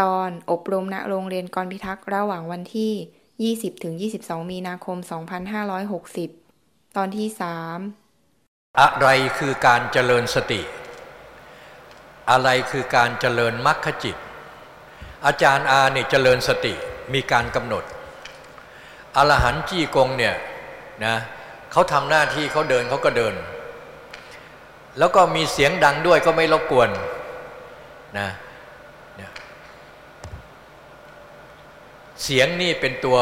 ตอนอบรมณโรงเรียนกรพิทักษ์ระหว่างวันที่ 20-22 มีนาคม 2560 ตอนที่ 3 อะไรคือการเจริญสติ อะไรคือการเจริญมรรคจิต อาจารย์อาเนี่ยเจริญสติมีการกำหนด อรหันต์จี้กงเนี่ยนะเขาทำหน้าที่เขาเดินเขาก็เดิน แล้วก็มีเสียงดังด้วยก็ไม่รบกวนนะ เสียงนี่เป็นตัว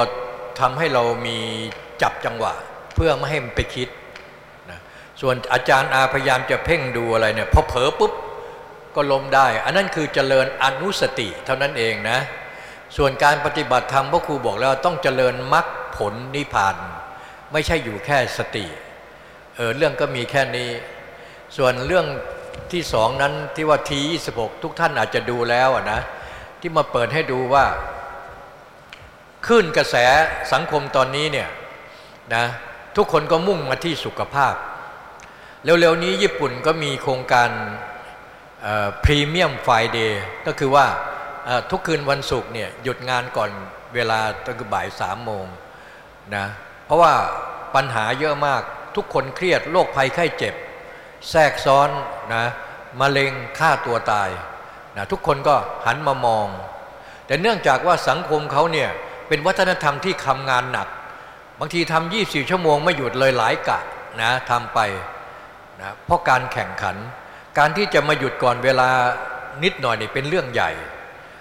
ทำให้เรามีจับจังหวะ เพื่อไม่ให้มันไปคิดนะส่วนอาจารย์อาพยายามจะเพ่งดูอะไรเนี่ยพอเผลอปุ๊บก็ล้มได้ อันนั้นคือเจริญอนุสติเท่านั้นเองนะ ส่วนการปฏิบัติธรรมพระครูบอกแล้วต้องเจริญมรรคผลนิพพาน ไม่ใช่อยู่แค่สติเออเรื่องก็มีแค่นี้ ส่วนเรื่องที่สองนั้นที่ว่าทียีทุกท่านอาจจะดูแล้วนะ ที่มาเปิดให้ดูว่า ขึ้นกระแสสังคมตอนนี้เนี่ยนะทุกคนก็มุ่งมาที่สุขภาพ เร็วๆนี้ญี่ปุ่นก็มีโครงการพรีเมียมไฟเดย์ก็คือว่าทุกคืนวันศุกร์เนี่ยหยุดงานก่อนเวลาตั้งบ่ายสามโมงนะเพราะว่าปัญหาเยอะมากทุกคนเครียดโรคภัยไข้เจ็บ แทรกซ้อนนะมะเร็งฆ่าตัวตายนะทุกคนก็หันมามอง แต่เนื่องจากว่าสังคมเขาเนี่ย เป็นวัฒนธรรมที่ทำงานหนัก บางทีทำ24 ชั่วโมงไม่หยุดเลยหลายกะนะทำไปนะเพราะการแข่งขัน การที่จะมาหยุดก่อนเวลานิดหน่อยนี่เป็นเรื่องใหญ่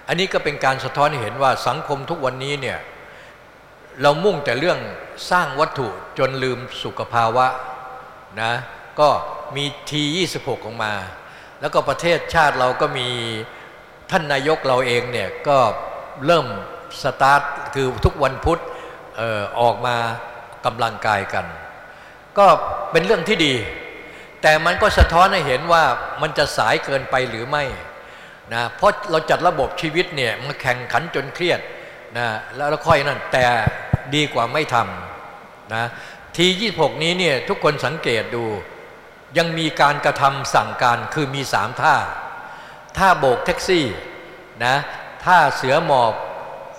อันนี้ก็เป็นการสะท้อนเห็นว่าสังคมทุกวันนี้เนี่ยเรามุ่งแต่เรื่องสร้างวัตถุจนลืมสุขภาวะนะก็มีที26ออกมา แล้วก็ประเทศชาติเราก็มีท่านนายกเราเองเนี่ยก็เริ่ม สตาร์ทคือทุกวันพุธออออกมากำลังกายกัน ก็เป็นเรื่องที่ดี แต่มันก็สะท้อนให้เห็นว่ามันจะสายเกินไปหรือไม่นะเพราะเราจัดระบบชีวิตเนี่ยมันแข่งขันจนเครียดนะแล้วค่อยนั่นแต่ดีกว่าไม่ทำนะทียี่หกนี้เนี่ยทุกคนสังเกตดูยังมีการกระทำสั่งการคือมีสามท่า ท่าโบกแท็กซี่นะท่าเสือหมอบ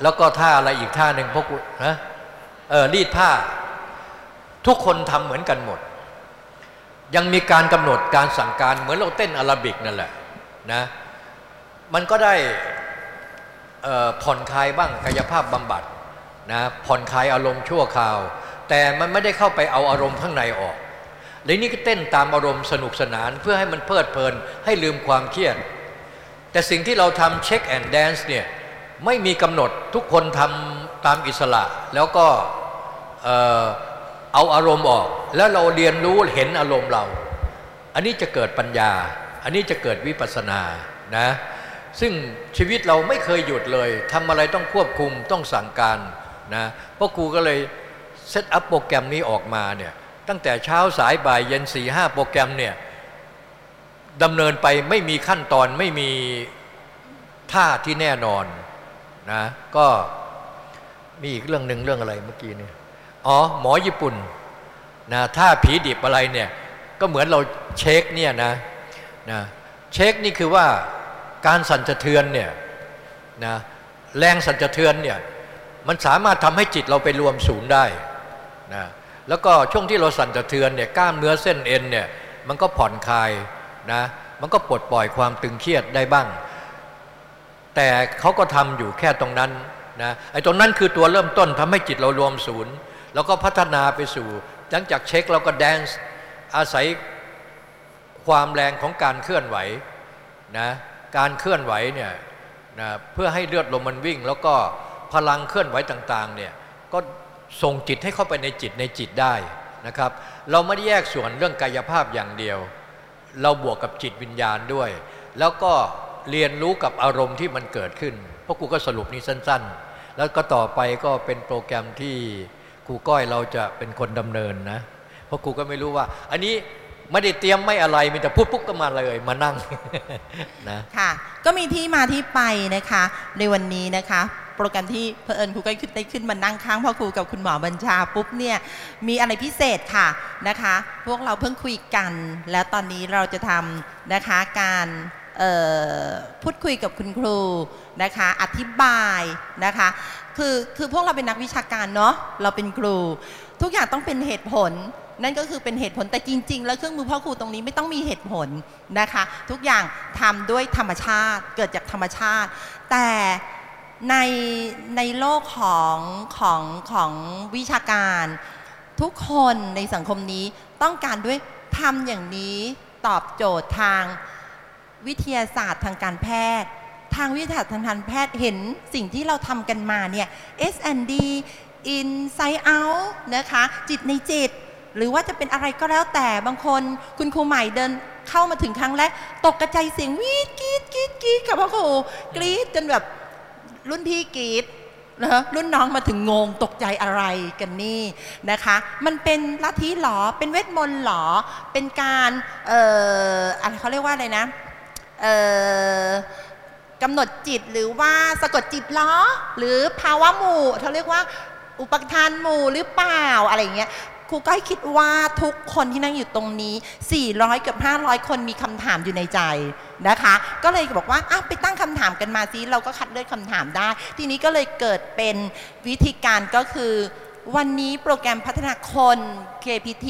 แล้วก็ท่าอะไรอีกท่าหนึ่งพวกนะเออรีดผ้า ทุกคนทำเหมือนกันหมด ยังมีการกำหนดการสั่งการเหมือนเราเต้นอาราบิกนั่นแหละนะมันก็ได้ผ่อนคลายบ้างกายภาพบำบัดนะผ่อนคลายอารมณ์ชั่วคราว แต่มันไม่ได้เข้าไปเอาอารมณ์ข้างในออกเลยนี่ก็เต้นตามอารมณ์สนุกสนานเพื่อให้มันเพลิดเพลินให้ลืมความเครียด แต่สิ่งที่เราทำ shake and dance เนี่ย ไม่มีกำหนดทุกคนทำตามอิสระ แล้วก็เออเอาอารมณ์ออก แล้วเราเรียนรู้เห็นอารมณ์เรา อันนี้จะเกิดปัญญา อันนี้จะเกิดวิปัสสนานะซึ่งชีวิตเราไม่เคยหยุดเลยทำอะไรต้องควบคุมต้องสั่งการนะเพราะครูก็เลย set up โปรแกรมนี้ออกมาเนี่ยตั้งแต่เช้าสายบ่ายเย็นสี่ห้าโปรแกรมเนี่ยดำเนินไปไม่มีขั้นตอนไม่มีท่าที่แน่นอน นะก็มีอีกเรื่องหนึ่งเรื่องอะไรเมื่อกี้นี่อ๋อหมอญี่ปุ่นนะถ้าผีดิบอะไรเนี่ยก็เหมือนเราเช็คเนี่ยนะนะเช็คนี่คือว่าการสั่นสะเทือนเนี่ยนะแรงสั่นสะเทือนเนี่ยมันสามารถทำให้จิตเราไปรวมศูนย์ได้นะแล้วก็ช่วงที่เราสั่นสะเทือนเนี่ยกล้ามเนื้อเส้นเอ็นเนี่ยมันก็ผ่อนคลายนะมันก็ปลดปล่อยความตึงเครียดได้บ้าง แต่เขาก็ทำอยู่แค่ตรงนั้นนะไอ้ตรงนั้นคือตัวเริ่มต้นทำให้จิตเรารวมศูนย์ แล้วก็พัฒนาไปสู่ หลังจากเช็คเราก็แดนซ์อาศัยความแรงของการเคลื่อนไหวนะการเคลื่อนไหวเนี่ยนะเพื่อให้เลือดลมมันวิ่ง แล้วก็พลังเคลื่อนไหวต่างๆเนี่ยก็ส่งจิตให้เข้าไปในจิตในจิตได้นะครับ เราไม่ได้แยกส่วนเรื่องกายภาพอย่างเดียว เราบวกกับจิตวิญญาณด้วย แล้วก็ เรียนรู้กับอารมณ์ที่มันเกิดขึ้นเพราะครูก็สรุปนี้สั้น ๆ แล้วก็ต่อไปก็เป็นโปรแกรมที่ครูก้อยเราจะเป็นคนดำเนินนะ เพราะครูก็ไม่รู้ว่า อันนี้ไม่ได้เตรียมไม่อะไรมีแต่พูดปุ๊บก็มาเลยมานั่งนะค่ะ ก็มีที่มาที่ไปนะคะ ในวันนี้นะคะ โปรแกรมที่เพอิญครูก้อยได้ขึ้นมานั่งค้างพ่อครูกับคุณหมอบัญชาปุ๊บเนี่ยมีอะไรพิเศษค่ะนะคะ พวกเราเพิ่งคุยกัน แล้วตอนนี้เราจะทำนะคะการ พูดคุยกับคุณครูนะคะอธิบายนะคะคือคือพวกเราเป็นนักวิชาการเนาะเราเป็นครู ทุกอย่างต้องเป็นเหตุผล นั่นก็คือเป็นเหตุผลแต่จริง ๆ แล้วเครื่องมือพ่อครูตรงนี้ไม่ต้องมีเหตุผลนะคะ ทุกอย่างทำด้วยธรรมชาติเกิดจากธรรมชาติ แต่ในในโลกของของของวิชาการ ทุกคนในสังคมนี้ต้องการด้วยทำอย่างนี้ตอบโจทย์ทาง วิทยาศาสตร์ทางการแพทย์ ทางวิทยาศาสตร์ทางการแพทย์เห็นสิ่งที่เราทำกันมาเนี่ย S&D Inside Out นะคะ จิตในจิต หรือว่าจะเป็นอะไรก็แล้วแต่บางคนคุณครูใหม่เดินเข้ามาถึงครั้งแรก ตกกระจายเสียงวีดกรีดกรีดกรีดกับพ่อครูกรีดจนแบบรุ่นพี่กรีดนะรุ่นน้องมาถึงงงตกใจอะไรกันนี่นะคะ มันเป็นลัทธิหรอ เป็นเวทมนต์หรอ เป็นการ เอ่ออะไรเขาเรียกว่าอะไรนะ กำหนดจิตหรือว่าสะกดจิตล้อหรือภาวะหมู่เขาเรียกว่าอุปทานหมู่หรือเปล่าอะไรเงี้ยครูก้อยคิดว่าทุกคนที่นั่งอยู่ตรงนี้ 400 กับ 500 คนมีคำถามอยู่ในใจนะคะ ก็เลยบอกว่าอ้าวไปตั้งคำถามกันมาซิเราก็คัดเลือกคำถามได้ ทีนี้ก็เลยเกิดเป็นวิธีการก็คือ วันนี้โปรแกรมพัฒนาคน KPT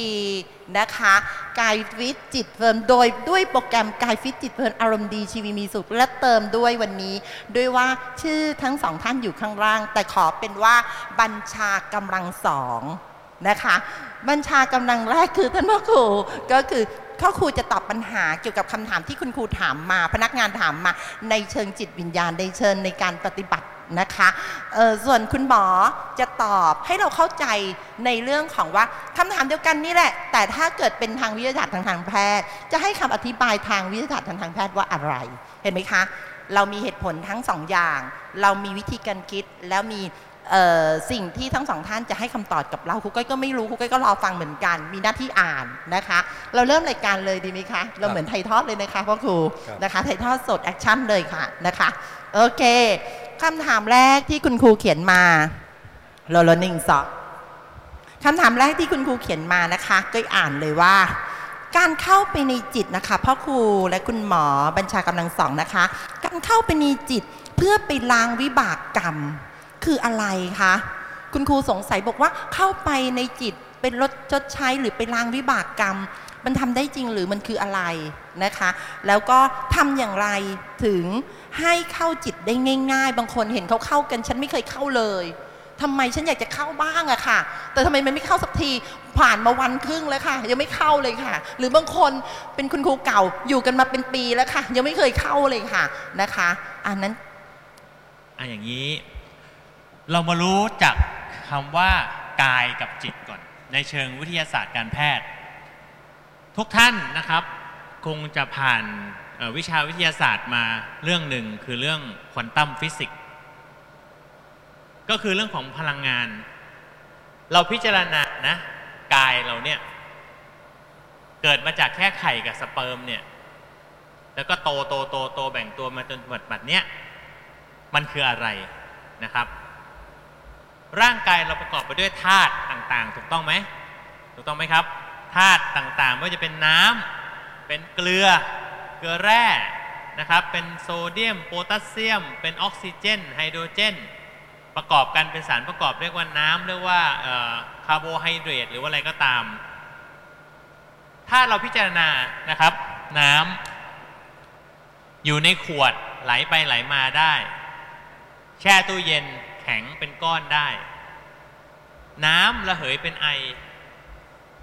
นะคะ กายฟิตจิต firm โดยด้วยโปรแกรมกายฟิตจิต firm อารมณ์ดีชีวิตมีสุขและเติมด้วยวันนี้ ด้วยว่าชื่อทั้งสองท่านอยู่ข้างล่าง แต่ขอเป็นว่าบัญชากำลังสองนะคะ บัญชากำลังแรกคือท่านพ่อครูก็คือพ่อครูจะตอบปัญหาเกี่ยวกับคำถามที่คุณครูถามมา พนักงานถามมา ในเชิงจิตวิญญาณในเชิงในการปฏิบัติ นะคะส่วนคุณหมอจะตอบให้เราเข้าใจในเรื่องของว่าคำถามเดียวกันนี่แหละ แต่ถ้าเกิดเป็นทางวิทยาศาสตร์ทางทางแพทย์ จะให้คำอธิบายทางวิทยาศาสตร์ทางทางแพทย์ว่าอะไร เห็นไหมคะ เรามีเหตุผลทั้งสองอย่าง เรามีวิธีการคิดแล้วมีสิ่งที่ทั้งสองท่านจะให้คำตอบกับเราครูก้อยก็ไม่รู้ครูก้อยก็รอฟังเหมือนกัน มีหน้าที่อ่านนะคะ เราเริ่มรายการเลยดีไหมคะ เราเหมือนถ่ายทอดเลยนะคะพ่อครูนะคะถ่ายทอดสด action เลยค่ะนะคะ โอเค คำถามแรกที่คุณครูเขียนมาโลโลนิงสอบคำถามแรกที่คุณครูเขียนมานะคะก็อ่านเลยว่า การเข้าไปในจิตนะคะพ่อครูและคุณหมอบัญชากำลังสองนะคะ การเข้าไปในจิตเพื่อไปล้างวิบากกรรม คืออะไรคะคุณครูสงสัยบอกว่าเข้าไปในจิตเป็นรถจดใช้หรือไปล้างวิบากกรรม มันทำได้จริงหรือมันคืออะไรนะคะ แล้วก็ทำอย่างไรถึง ให้เข้าจิตได้ง่าย ๆ บางคนเห็นเขาเข้ากัน ฉันไม่เคยเข้าเลยทำไมฉันอยากจะเข้าบ้างอะค่ะ แต่ทำไมมันไม่เข้าสักที ผ่านมาวันครึ่งแล้วค่ะ ยังไม่เข้าเลยค่ะ หรือบางคนเป็นคุณครูเก่าอยู่กันมาเป็นปีแล้วค่ะ ยังไม่เคยเข้าเลยค่ะนะคะ อันนั้นอะอย่างนี้ เรามารู้จากคำว่ากายกับจิตก่อน ในเชิงวิทยาศาสตร์การแพทย์ ทุกท่านนะครับ คงจะผ่าน วิชาวิทยาศาสตร์มาเรื่องหนึ่งคือเรื่องควอนตัมฟิสิกส์ก็คือเรื่องของพลังงาน เราพิจารณานะกายเราเนี่ย เกิดมาจากแค่ไข่กับสเปิร์มเนี่ย แล้วก็โตโตโตโตแบ่งตัวมาจนหมดบัดเนี้ยมันคืออะไรนะครับ ร่างกายเราประกอบไปด้วยธาตุต่างๆ ถูกต้องไหมถูกต้องไหมครับธาตุต่างๆไม่ว่าจะเป็นน้ำเป็นเกลือ ลือแร่นะครับ เป็นโซเดียมโพแทสเซียม เป็นออกซิเจน ไฮโดรเจน ประกอบกันเป็นสารประกอบเรียกว่าน้ำเรียกว่าคาร์โบไฮเดรตหรือว่าอะไรก็ตาม ถ้าเราพิจารณานะครับน้ำอยู่ในขวดไหลไปไหลมาได้ แช่ตู้เย็นแข็งเป็นก้อนได้ น้ำระเหยเป็นไอ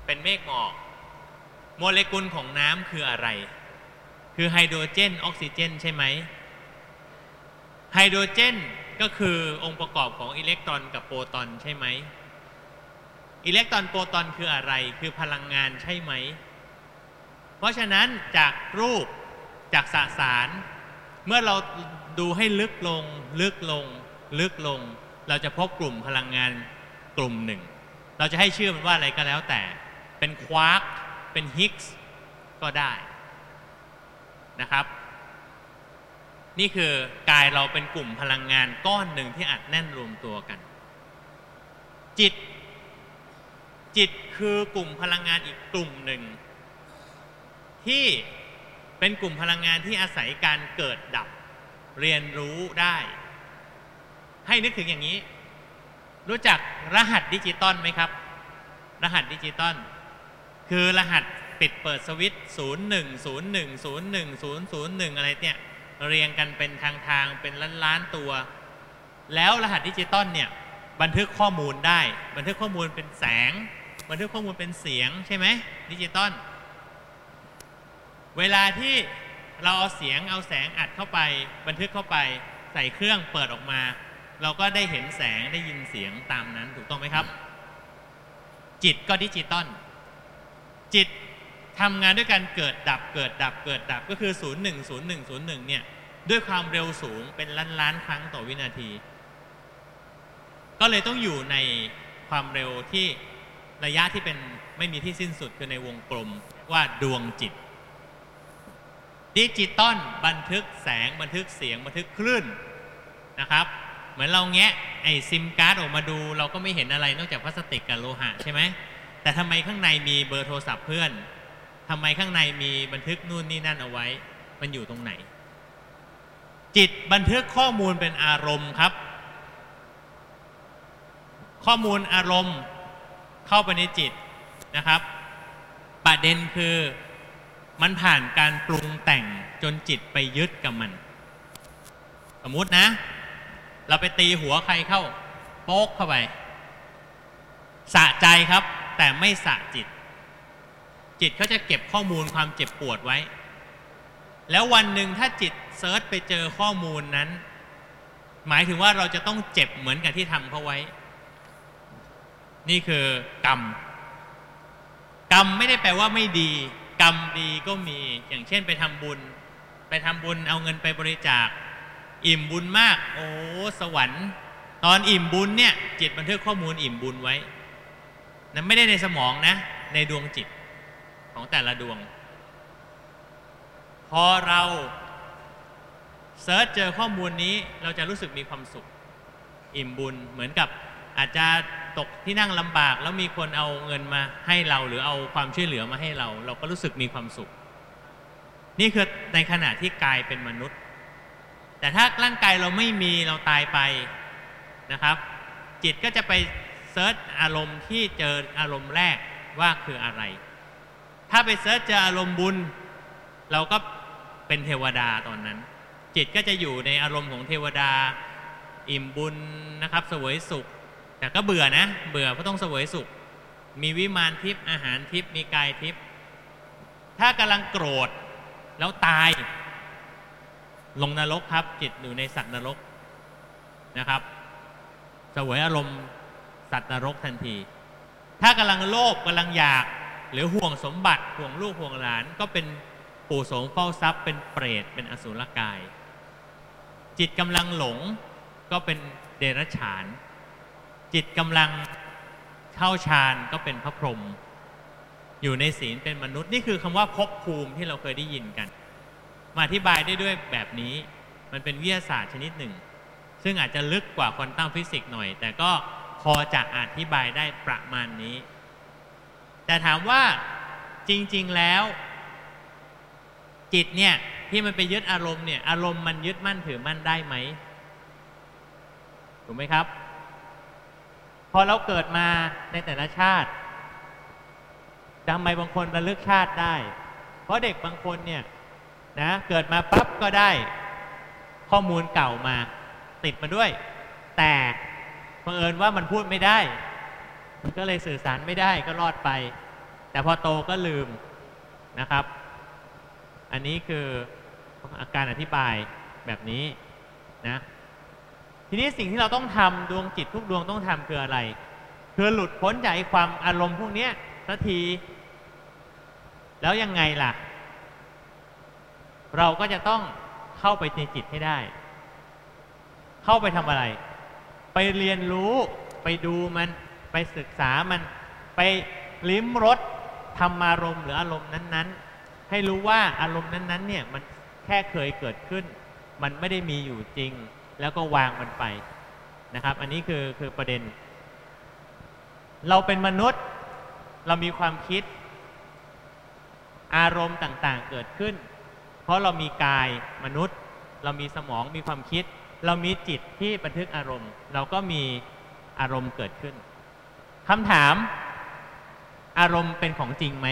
เป็นเมฆหมอก โมเลกุลของน้ำคืออะไร คือไฮโดรเจนออกซิเจนใช่ไหมไฮโดรเจนก็คือองค์ประกอบของอิเล็กตรอนกับโปรตอนใช่ไหมอิเล็กตรอนโปรตอนคืออะไรคือพลังงานใช่ไหม เพราะฉะนั้นจากรูปจากสสาร เมื่อเราดูให้ลึกลง ลึกลง ลึกลง เราจะพบกลุ่มพลังงานกลุ่มหนึ่ง เราจะให้ชื่อมันว่าอะไรก็แล้วแต่ เป็นควาร์กเป็นฮิกส์ก็ได้ นะครับ นี่คือกายเราเป็นกลุ่มพลังงานก้อนหนึ่งที่อัดแน่นรวมตัวกัน จิต จิตคือกลุ่มพลังงานอีกกลุ่มหนึ่ง ที่เป็นกลุ่มพลังงานที่อาศัยการเกิดดับเรียนรู้ได้ ให้นึกถึงอย่างนี้ รู้จักรหัสดิจิตอลไหมครับ รหัสดิจิตอลคือรหัส ปิดเปิดสวิตช์0 1 0 1 0 1 0 0 1อะไรเนี่ยเรียงกันเป็นทางทางเป็นล้านล้านตัว แล้วรหัสดิจิตอลเนี่ยบันทึกข้อมูลได้ บันทึกข้อมูลเป็นแสง บันทึกข้อมูลเป็นเสียงใช่ไหมดิจิตอลเวลาที่เราเอาเสียงเอาแสงอัดเข้าไป บันทึกเข้าไปใส่เครื่องเปิดออกมา เราก็ได้เห็นแสงได้ยินเสียงตามนั้นถูกต้องไหมครับ จิตก็ดิจิตอลจิต ทำงานด้วยการเกิดดับเกิดดับเกิดดับก็คือ 0 1 0 1 0 1เนี่ยด้วยความเร็วสูงเป็นล้านล้านครั้งต่อวินาที ก็เลยต้องอยู่ในความเร็วที่ระยะที่เป็นไม่มีที่สิ้นสุดคือในวงกลมว่าดวงจิต ดิจิตอลบันทึกแสงบันทึกเสียงบันทึกคลื่นนะครับ เหมือนเราแงะไอซิมการ์ดออกมาดู เราก็ไม่เห็นอะไรนอกจากพลาสติกกับโลหะใช่ไหมแต่ทำไมข้างในมีเบอร์โทรศัพท์เพื่อน ทำไมข้างในมีบันทึกนู่นนี่นั่นเอาไว้ มันอยู่ตรงไหน จิตบันทึกข้อมูลเป็นอารมณ์ครับ ข้อมูลอารมณ์เข้าไปในจิตนะครับ ประเด็นคือมันผ่านการปรุงแต่งจนจิตไปยึดกับมัน สมมตินะ เราไปตีหัวใครเข้า โป๊กเข้าไป สะใจครับ แต่ไม่สะจิต จิตเขาจะเก็บข้อมูลความเจ็บปวดไว้ แล้ววันหนึ่งถ้าจิตเซิร์ชไปเจอข้อมูลนั้น หมายถึงว่าเราจะต้องเจ็บเหมือนกับที่ทำเขาไว้ นี่คือกรรม กรรมไม่ได้แปลว่าไม่ดี กรรมดีก็มี อย่างเช่นไปทำบุญ ไปทำบุญเอาเงินไปบริจาค อิ่มบุญมาก โอ้สวรรค์ ตอนอิ่มบุญเนี่ย จิตบันทึกข้อมูลอิ่มบุญไว้นั้นไม่ได้ในสมองนะ ในดวงจิต ของแต่ละดวง พอเรา search เจอข้อมูลนี้เราจะรู้สึกมีความสุข อิ่มบุญเหมือนกับอาจจะตกที่นั่งลำบาก แล้วมีคนเอาเงินมาให้เราหรือเอาความช่วยเหลือมาให้เรา เราก็รู้สึกมีความสุข นี่คือในขณะที่กายเป็นมนุษย์ แต่ถ้าร่างกายเราไม่มีเราตายไปนะครับ จิตก็จะไป search อารมณ์ที่เจออารมณ์แรกว่าคืออะไร ถ้าไป search เจออารมณ์บุญ เราก็เป็นเทวดาตอนนั้น จิตก็จะอยู่ในอารมณ์ของเทวดา อิ่มบุญนะครับสวยสุข แต่ก็เบื่อนะ เบื่อเพราะต้องสวยสุข มีวิมานทิพย์อาหารทิพย์มีกายทิพย์ถ้ากำลังโกรธแล้วตาย ลงนรกครับ จิตอยู่ในสัตว์นรกนะครับสวยอารมณ์สัตว์นรกทันที ถ้ากำลังโลภกำลังอยาก หรือห่วงสมบัติห่วงลูกห่วงหลานก็เป็นปู่โสมเฝ้าทรัพย์ เป็นเปรตเป็นอสุรกาย จิตกำลังหลงก็เป็นเดรัจฉาน จิตกำลังเข้าฌานก็เป็นพระพรหมอยู่ในศีลเป็นมนุษย์ นี่คือคำว่าภพภูมิที่เราเคยได้ยินกัน มาอธิบายได้ด้วยแบบนี้มันเป็นวิทยาศาสตร์ชนิดหนึ่ง ซึ่งอาจจะลึกกว่าควอนตัมฟิสิกส์หน่อย แต่ก็พอจะอธิบายได้ประมาณนี้ แต่ถามว่าจริง ๆแล้ว จิตเนี่ยที่มันไปยึดอารมณ์เนี่ย อารมณ์มันยึดมั่นถือมั่นได้ไหมถูกไหมครับ พอเราเกิดมาในแต่ละชาติทำไมบางคนระลึกชาติได้ เพราะเด็กบางคนเนี่ยนะเกิดมาปั๊บก็ได้ข้อมูลเก่ามาติดมาด้วย แต่บังเอิญว่ามันพูดไม่ได้ ก็เลยสื่อสารไม่ได้ก็รอดไป แต่พอโตก็ลืมนะครับ อันนี้คืออาการอธิบายแบบนี้นะทีนี้สิ่งที่เราต้องทำดวงจิตทุกดวงต้องทำคืออะไร คือหลุดพ้นจากความอารมณ์พวกนี้สักที แล้วยังไงล่ะ เราก็จะต้องเข้าไปในจิตให้ได้ เข้าไปทำอะไร ไปเรียนรู้ไปดูมัน ไปศึกษามันไปลิ้มรสธรรมารมณ์หรืออารมณ์นั้นๆ ให้รู้ว่าอารมณ์นั้นๆเนี่ยมันแค่เคยเกิดขึ้น มันไม่ได้มีอยู่จริง แล้วก็วางมันไปนะครับ อันนี้คือคือประเด็น เราเป็นมนุษย์เรามีความคิด อารมณ์ต่างๆเกิดขึ้น เพราะเรามีกายมนุษย์ เรามีสมองมีความคิด เรามีจิตที่บันทึกอารมณ์ เราก็มีอารมณ์เกิดขึ้น คำถาม อารมณ์เป็นของจริงไหม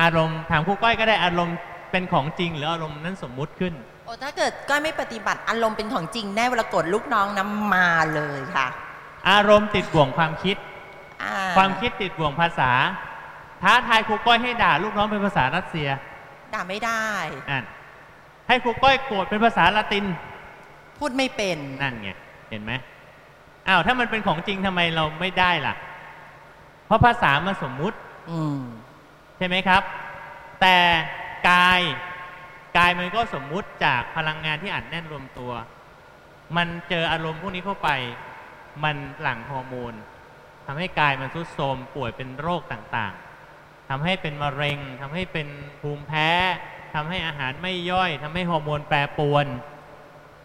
อารมณ์ถามครูก้อยก็ได้อารมณ์เป็นของจริง หรืออารมณ์นั้นสมมุติขึ้น โอ้ถ้าเกิดก้อยไม่ปฏิบัติอารมณ์เป็นของจริงแน่เวลากดลูกน้องน้ำมาเลยค่ะ อารมณ์ติดบ่วงความคิด อ่ความคิดติดบ่วงภาษา ท้าทายครูก้อยให้ด่าลูกน้องเป็นภาษารัสเซียด่าไม่ได้ อะให้ครูก้อยโกรธเป็นภาษาละตินพูดไม่เป็นนั่นไงเห็นไหม อ้าวถ้ามันเป็นของจริงทำไมเราไม่ได้ล่ะ เพราะภาษามันสมมุติ อืมใช่ไหมครับ แต่กายกายมันก็สมมุติจากพลังงานที่อัดแน่นรวมตัว มันเจออารมณ์พวกนี้เข้าไป มันหลั่งฮอร์โมนทำให้กายมันทรุดโทรมป่วยเป็นโรคต่างๆทำให้เป็นมะเร็งทำให้เป็นภูมิแพ้ทำให้อาหารไม่ย่อยทำให้ฮอร์โมนแปรปรวน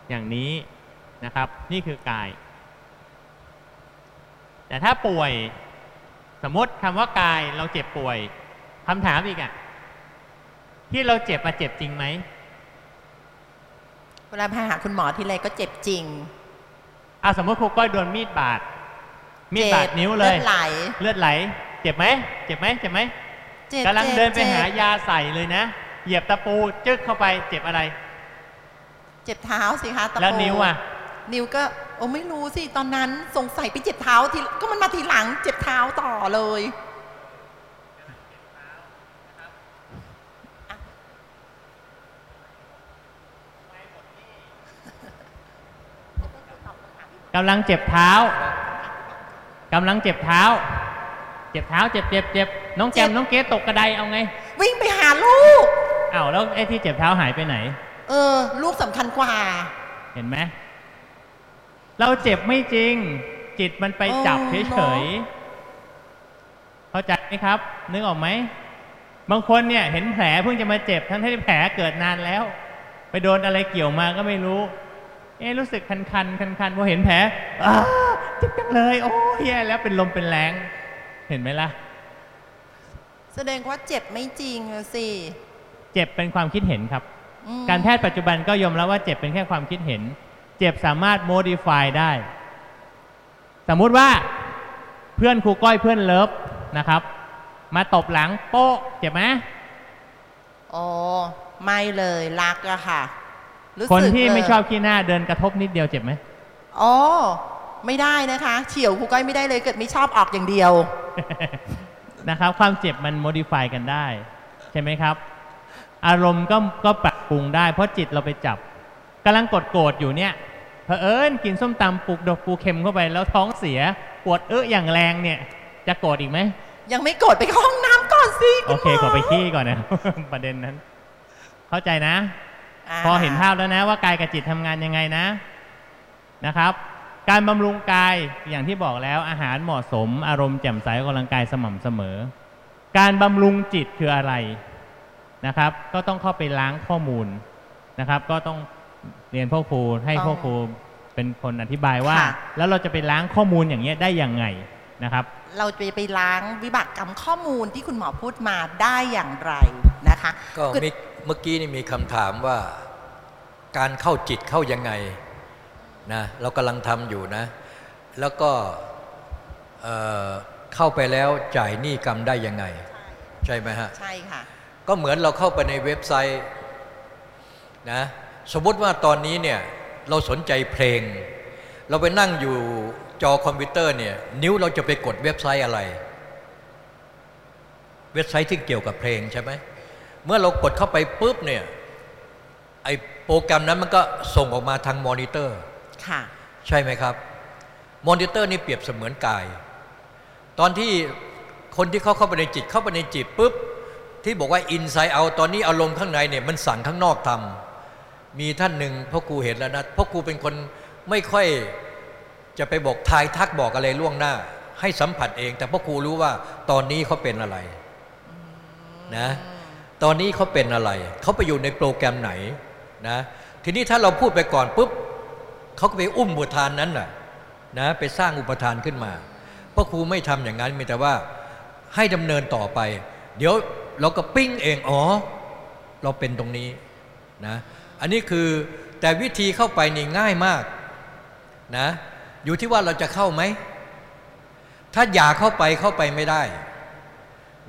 อย่างนี้นะครับ นี่คือกาย แต่ถ้าป่วยสมมติคำว่ากายเราเจ็บป่วยคำถามอีกอะ่ะที่เราเจ็บอะเจ็บจริงไหมเวลาไปหาคุณหมอทีไรก็เจ็บจริงอะสมมติครูก้อยโดนมีดบาดมีดบาดจ็นิ้วเลย เลือดไหล เลือดไหล เจ็บไหมเจ็บไหมเจ็บไหมเจ็บกำลังจ็บเดินไปจ็บหายาใส่เลยนะ เหยียบตะปูจึ๊กเข้าไป เจ็บอะไร เจ็บเท้าสิคะตะปูแล้วนิ้วอะ นิ้วก็ โอ้ไม่รู้สิ ตอนนั้นสงสัยไปเจ็บเท้าทีก็มันมาทีหลังเจ็บเท้าต่อเลยกำลังเจ็บเท้ากำลังเจ็บเท้า เจ็บเท้า เจ็บเจ็บเจ็บน้องแจเจ็มบน้องเกดตกกระไดเอาไง วิ่งไปหาลูกอ้าวแล้วไอ้ที่เจ็บเท้าหายไปไหน เออ ลูกสำคัญกว่า เห็นไหม เราเจ็บไม่จริง จิตมันไปจับเออเฉยๆเข้าใจไหมครับ นึกออกไหม บางคนเนี่ยเห็นแผลเพิ่งจะมาเจ็บทั้งที่แผลเกิดนานแล้ว ไปโดนอะไรเกี่ยวมาก็ไม่รู้ เอ๊ะรู้สึกคันคันคันคันๆพอเห็นแผลอ้าเจ็บจังเลย โอ้ยแย่แล้วเป็นลมเป็นแรงเห็นไหมล่ะ แสดงว่าเจ็บไม่จริงอะสิ เจ็บเป็นความคิดเห็นครับอืมการแพทย์ปัจจุบันก็ยอมรับว่าเจ็บเป็นแค่ความคิดเห็น เจ็บสามารถ modify ได้ สมมุติว่าเพื่อนครูก้อยเพื่อนเลิฟนะครับ มาตบหลังโป๊ะเจ็บไหมอ๋อไม่เลยรักอะค่ะรู้สึกคนที่ไม่เลยชอบขี้หน้าเดินกระทบนิดเดียวเจ็บไหมอ๋อไม่ได้นะคะเฉียวครูก้อยไม่ได้เลยเกิดไม่ชอบออกอย่างเดียวนะครับ ความเจ็บมัน modify กันได้ ใช่ไหมครับ อารมณ์ก็ก็ปรับปรุงได้ เพราะจิตเราไปจับกำลังกดโกรธอยู่เนี่ยเผอิญกินส้มตำปลุกดอกปูเค็มเข้าไปแล้วท้องเสียปวดเอออย่างแรงเนี่ย จะโกรธอีกไหม ยังไม่โกรธไปเข้าห้องน้ำก่อนสิโอเคณหมขอไปขี้ก่อนนะครับประเด็นนั้น เข้าใจนะาพอเห็นภาพแล้วนะว่ากายกับจิตทำงานยังไงนะนะครับ การบำรุงกายอย่างที่บอกแล้วอาหารเหมาะสม อารมณ์แจ่มใสออกกำลังกายสม่ำเสมอ การบำรุงจิตคืออะไรนะครับ ก็ต้องเข้าไปล้างข้อมูลนะครับ ก็ต้อง เรียนพ่อครูให้พ่อครูเป็นคนอธิบายว่า แล้วเราจะไปล้างข้อมูลอย่างเงี้ยได้ยังไงนะครับ เราจะไปล้างวิบากกรรมข้อมูลที่คุณหมอพูดมาได้อย่างไรนะคะก็มีเมื่อกี้นี่มีคำถามว่าการเข้าจิตเข้ายังไงนะเรากำลังทำอยู่นะ แล้วก็เอ่อเข้าไปแล้วจ่ายหนี้กรรมได้ยังไง ใช่ไหมฮะ ใช่ค่ะ ก็เหมือนเราเข้าไปในเว็บไซต์นะ สมมติว่าตอนนี้เนี่ยเราสนใจเพลง เราไปนั่งอยู่จอคอมพิวเตอร์เนี่ยนิ้วเราจะไปกดเว็บไซต์อะไร เว็บไซต์ที่เกี่ยวกับเพลงใช่ไหมเมื่อเรากดเข้าไปปุ๊บเนี่ยไอโปรแกรมนั้นมันก็ส่งออกมาทางมอนิเตอร์ค่ะใช่ไหมครับ มอนิเตอร์นี่เปรียบเสมือนกาย ตอนที่คนที่เขาเข้าไปในจิตเข้าไปในจิตปุ๊บที่บอกว่าอินไซ e ์เอาตอนนี้อารมณ์ข้างในเนี่ยมันสั่งข้างนอกทำ มีท่านหนึ่งพ่อครูเห็นแล้วนะพ่อครูเป็นคนไม่ค่อยจะไปบอกทายทักบอกอะไรล่วงหน้า ให้สัมผัสเอง แต่พ่อครูรู้ว่าตอนนี้เขาเป็นอะไรนะตอนนี้เขาเป็นอะไรเขาไปอยู่ในโปรแกรมไหนนะทีนี้ถ้าเราพูดไปก่อนปุ๊บเขาก็ไปอุ้มอุปทานนั้นน่ะนะไปสร้างอุปทานขึ้นมาพราะครูไม่ทำอย่างนั้นมีแต่ว่าให้ดำเนินต่อไป เดี๋ยวเราก็ปิ้งเองอ๋อเราเป็นตรงนี้นะ อันนี้คือแต่วิธีเข้าไปนี่ง่ายมากนะอยู่ที่ว่าเราจะเข้าไหม ถ้าอยากเข้าไปเข้าไปไม่ได้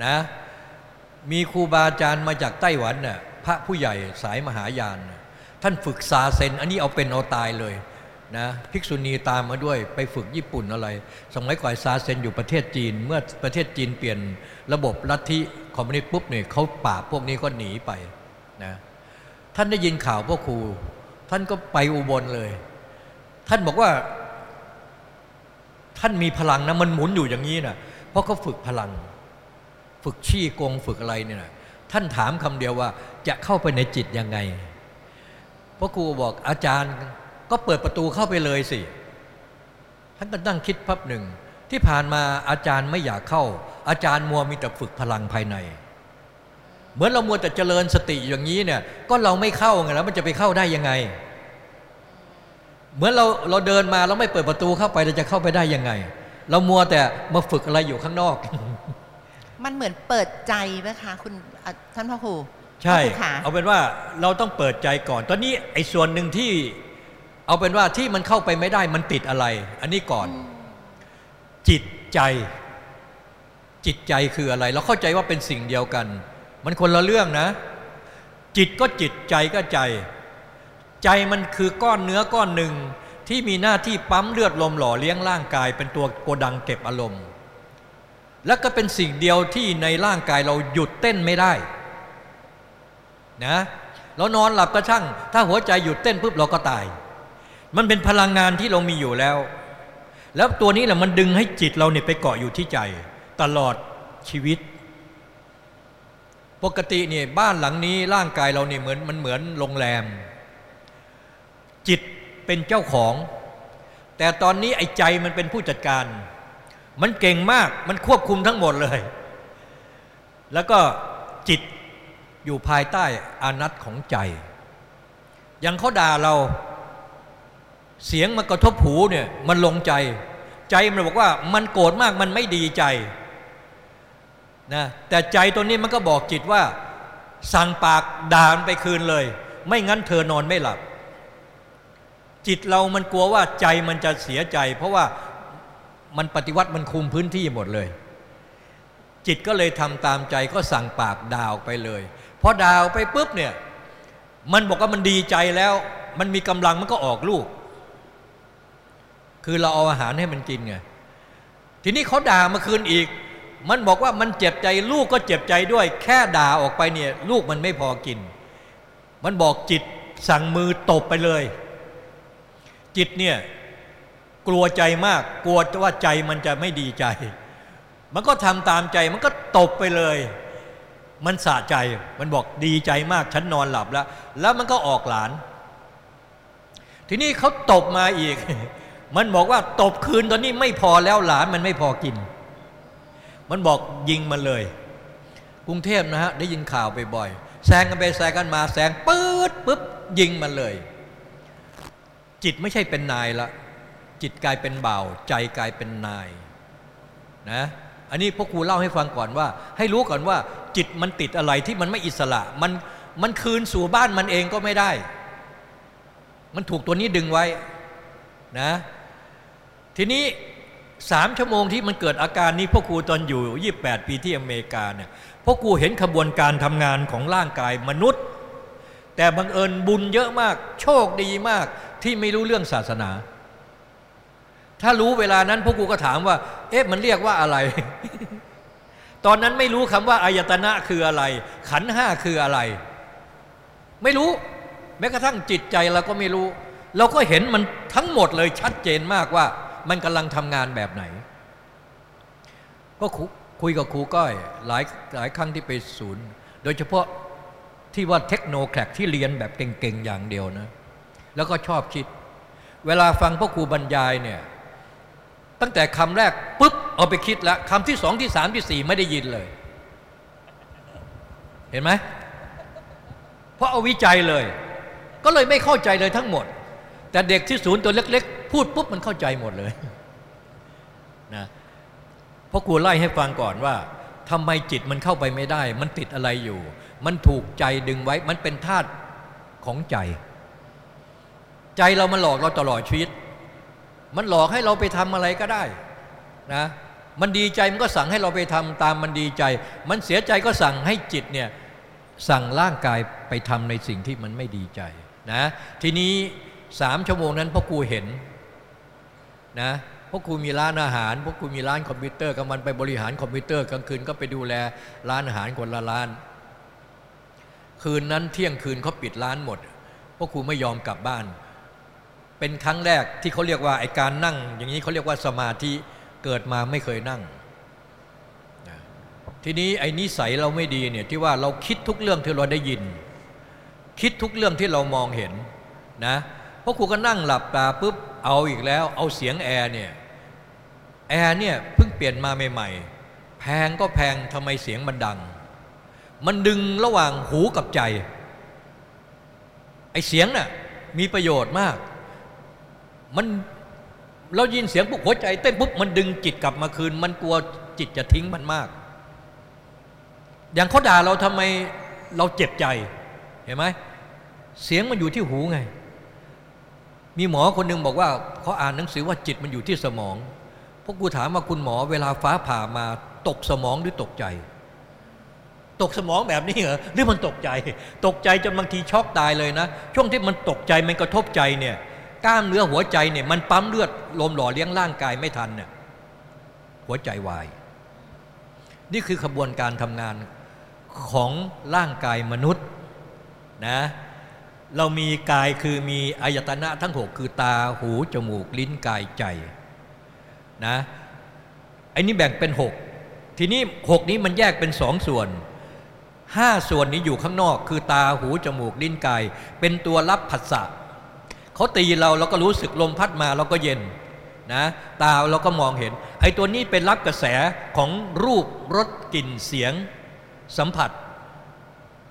นะมีครูบาอาจารย์มาจากไต้หวันน่ะพระผู้ใหญ่สายมหายาน ท่านฝึกซาเซน อันนี้เอาเป็นเอาตายเลยนะภิกษุณีตามมาด้วยไปฝึกญี่ปุ่นอะไร สมัยก่อนซาเซนอยู่ประเทศจีน เมื่อประเทศจีนเปลี่ยนระบบลัทธิคอมมิวนิสต์ปุ๊บเนี่ยเขาป่าพวกนี้ก็หนีไป ท่านได้ยินข่าวพ่อครู ท่านก็ไปอุบลเลย ท่านบอกว่า ท่านมีพลังนะมันหมุนอยู่อย่างนี้นะเพราะเขาฝึกพลัง ฝึกชี้กงฝึกอะไรเนี่ยนะท่านถามคำเดียวว่า จะเข้าไปในจิตยังไงพ่อครูบอกอาจารย์ก็เปิดประตูเข้าไปเลยสิ ท่านก็นั่งคิดพับหนึ่ง ที่ผ่านมาอาจารย์ไม่อยากเข้า อาจารย์มัวมีแต่ฝึกพลังภายใน เหมือนเรามัวแต่เจริญสติอย่างนี้เนี่ย ก็เราไม่เข้าไงแล้วมันจะไปเข้าได้ยังไง เหมือนเราเราเดินมาเราไม่เปิดประตูเข้าไปเราจะเข้าไปได้ยังไง เรามัวแต่มาฝึกอะไรอยู่ข้างนอก มันเหมือนเปิดใจไหมคะคุณอะท่านพ่อครูใช่พ่อครูขาเอาเป็นว่าเราต้องเปิดใจก่อน ตอนนี้ไอ้ส่วนหนึ่งที่ เอาเป็นว่าที่มันเข้าไปไม่ได้มันติดอะไร อันนี้ก่อน จิตใจ จิตใจคืออะไร เราเข้าใจว่าเป็นสิ่งเดียวกัน มันคนละเรื่องนะ จิตก็จิตใจก็ใจ ใจมันคือก้อนเนื้อก้อนหนึ่งที่มีหน้าที่ปั๊มเลือดลมหล่อเลี้ยงร่างกาย เป็นตัวโกดังเก็บอารมณ์ แล้วก็เป็นสิ่งเดียวที่ในร่างกายเราหยุดเต้นไม่ได้นะเรานอนหลับก็ช่าง ถ้าหัวใจหยุดเต้นปุ๊บเราก็ตาย มันเป็นพลังงานที่เรามีอยู่แล้ว แล้วตัวนี้แหละมันดึงให้จิตเราเนี่ยไปเกาะอยู่ที่ใจ ตลอดชีวิต ปกติเนี่ยบ้านหลังนี้ร่างกายเราเนี่ยเหมือนมันเหมือนโรงแรม จิตเป็นเจ้าของ แต่ตอนนี้ไอ้ใจมันเป็นผู้จัดการ มันเก่งมากมันควบคุมทั้งหมดเลย แล้วก็จิตอยู่ภายใต้อานัตของใจ อย่างเขาด่าเราเสียงมันกระทบหูเนี่ยมันลงใจ ใจมันบอกว่ามันโกรธมากมันไม่ดีใจ นะแต่ใจตัวนี้มันก็บอกจิตว่า สั่งปากด่านไปคืนเลย ไม่งั้นเธอนอนไม่หลับ จิตเรามันกลัวว่าใจมันจะเสียใจ เพราะว่ามันปฏิวัติมันคุมพื้นที่หมดเลย จิตก็เลยทำตามใจก็สั่งปากด่าออกไปเลยพอด่าออกไปปุ๊บเนี่ยมันบอกว่ามันดีใจแล้ว มันมีกำลังมันก็ออกลูก คือเราเอาอาหารให้มันกินไงทีนี้เขาด่ามาคืนอีก มันบอกว่ามันเจ็บใจลูกก็เจ็บใจด้วย แค่ด่าออกไปเนี่ย ลูกมันไม่พอกิน มันบอกจิตสั่งมือตบไปเลย จิตเนี่ยกลัวใจมาก กลัวว่าใจมันจะไม่ดีใจ มันก็ทำตามใจมันก็ตบไปเลย มันสะใจมันบอกดีใจมากฉันนอนหลับแล้ว แล้วมันก็ออกหลาน ทีนี้เขาตบมาอีก มันบอกว่าตบคืนตอนนี้ไม่พอแล้วหลานมันไม่พอกิน มันบอกยิงมันเลย กรุงเทพนะฮะได้ยินข่าวไปบ่อยแซงกันไปแซงกันมาแซงปื๊ดปุ๊บยิงมันเลย จิตไม่ใช่เป็นนายละ จิตกลายเป็นบ่าว ใจกลายเป็นนายนะอันนี้พ่อครูเล่าให้ฟังก่อนว่า ให้รู้ก่อนว่า จิตมันติดอะไรที่มันไม่อิสระมันมันคืนสู่บ้านมันเองก็ไม่ได้ มันถูกตัวนี้ดึงไว้นะ ทีนี้ สามชั่วโมงที่มันเกิดอาการนี้พ่อครูตอนอยู่ 28 ปีที่อเมริกาเนี่ยพ่อครูเห็นขบวนการทำงานของร่างกายมนุษย์ แต่บังเอิญบุญเยอะมาก โชคดีมากที่ไม่รู้เรื่องศาสนา ถ้ารู้เวลานั้นพวกกูก็ถามว่า เอ๊ะมันเรียกว่าอะไร ตอนนั้นไม่รู้คำว่าอายตนะคืออะไร ขันห้าคืออะไร ไม่รู้ แม้กระทั่งจิตใจเราก็ไม่รู้ เราก็เห็นมันทั้งหมดเลยชัดเจนมากว่า มันกำลังทำงานแบบไหน ก็คุยกับครูก้อยหลายหลายครั้งที่ไปศูนย์ โดยเฉพาะที่ว่าเทคโนแครกที่เรียนแบบเก่งๆ อย่างเดียวนะ แล้วก็ชอบคิด เวลาฟังพ่อครูบรรยายเนี่ย ตั้งแต่คำแรกปุ๊บเอาไปคิดแล้วคำที่สองที่สามที่สี่ไม่ได้ยินเลย เห็นไหมเพราะเอาวิจัยเลย ก็เลยไม่เข้าใจเลยทั้งหมด แต่เด็กที่ศูนย์ตัวเล็ก ๆ พูดปุ๊บมันเข้าใจหมดเลยนะเพราะครูไล่ให้ฟังก่อนว่าทำไมจิตมันเข้าไปไม่ได้ มันติดอะไรอยู่ มันถูกใจดึงไว้ มันเป็นธาตุของใจ ใจเรามันหลอกเราตลอดชีวิต มันหลอกให้เราไปทำอะไรก็ได้นะมันดีใจมันก็สั่งให้เราไปทำตามมันดีใจ มันเสียใจก็สั่งให้จิตเนี่ยสั่งร่างกายไปทำในสิ่งที่มันไม่ดีใจนะทีนี้ สามชั่วโมงนั้นพ่อครูเห็นนะพ่อครูมีร้านอาหารพ่อครูมีร้านคอมพิวเตอร์กลางวันไปบริหารคอมพิวเตอร์กลางคืนก็ไปดูแลร้านอาหารคนละร้าน คืนนั้นเที่ยงคืนเขาปิดร้านหมดพ่อครูไม่ยอมกลับบ้าน เป็นครั้งแรกที่เขาเรียกว่าไอการนั่ง อย่างนี้เขาเรียกว่าสมาธิเกิดมาไม่เคยนั่ง ทีนี้ไอ้นิสัยเราไม่ดีเนี่ยที่ว่าเราคิดทุกเรื่องที่เราได้ยิน คิดทุกเรื่องที่เรามองเห็นนะ พราะครูก็นั่งหลับตาปุ๊บเอาอีกแล้ว เอาเสียงแอร์เนี่ยแอร์เนี่ยเพิ่งเปลี่ยนมาใหม่ๆแพงก็แพงทำไมเสียงมันดัง มันดึงระหว่างหูกับใจไอเสียงน่ะมีประโยชน์มาก มันเรายินเสียงปุ๊บหัวใจเต้นปุ๊บมันดึงจิตกลับมาคืน มันกลัวจิตจะทิ้งมันมาก อย่างเขาด่าเราทำไมเราเจ็บใจเห็นไหมเสียงมันอยู่ที่หูไง มีหมอคนหนึ่งบอกว่าเขาอ่านหนังสือว่าจิตมันอยู่ที่สมอง พวกกูถามว่าคุณหมอเวลาฟ้าผ่ามาตกสมองหรือตกใจ ตกสมองแบบนี้เหรอหรือมันตกใจ ตกใจจนบางทีช็อกตายเลยนะ ช่วงที่มันตกใจมันกระทบใจเนี่ยกล้ามเนื้อหัวใจเนี่ยมันปั๊มเลือดลมหล่อเลี้ยงร่างกายไม่ทันเนี่ยหัวใจวาย นี่คือขบวนการทำงานของร่างกายมนุษย์นะ เรามีกายคือมีอายตนะทั้งหกคือตาหู จมูก ลิ้นกายใจนะไอ้นี่แบ่งเป็นหกทีนี้หกนี้มันแยกเป็นสองส่วนห้าส่วนนี้อยู่ข้างนอก คือตาหู จมูก ลิ้นกาย เป็นตัวรับผัสสะเขาตีเราเราก็รู้สึกลมพัดมาเราก็เย็นนะตาเราก็มองเห็น ไอ้ตัวนี้เป็นรับกระแสของรูปรสกลิ่นเสียงสัมผัส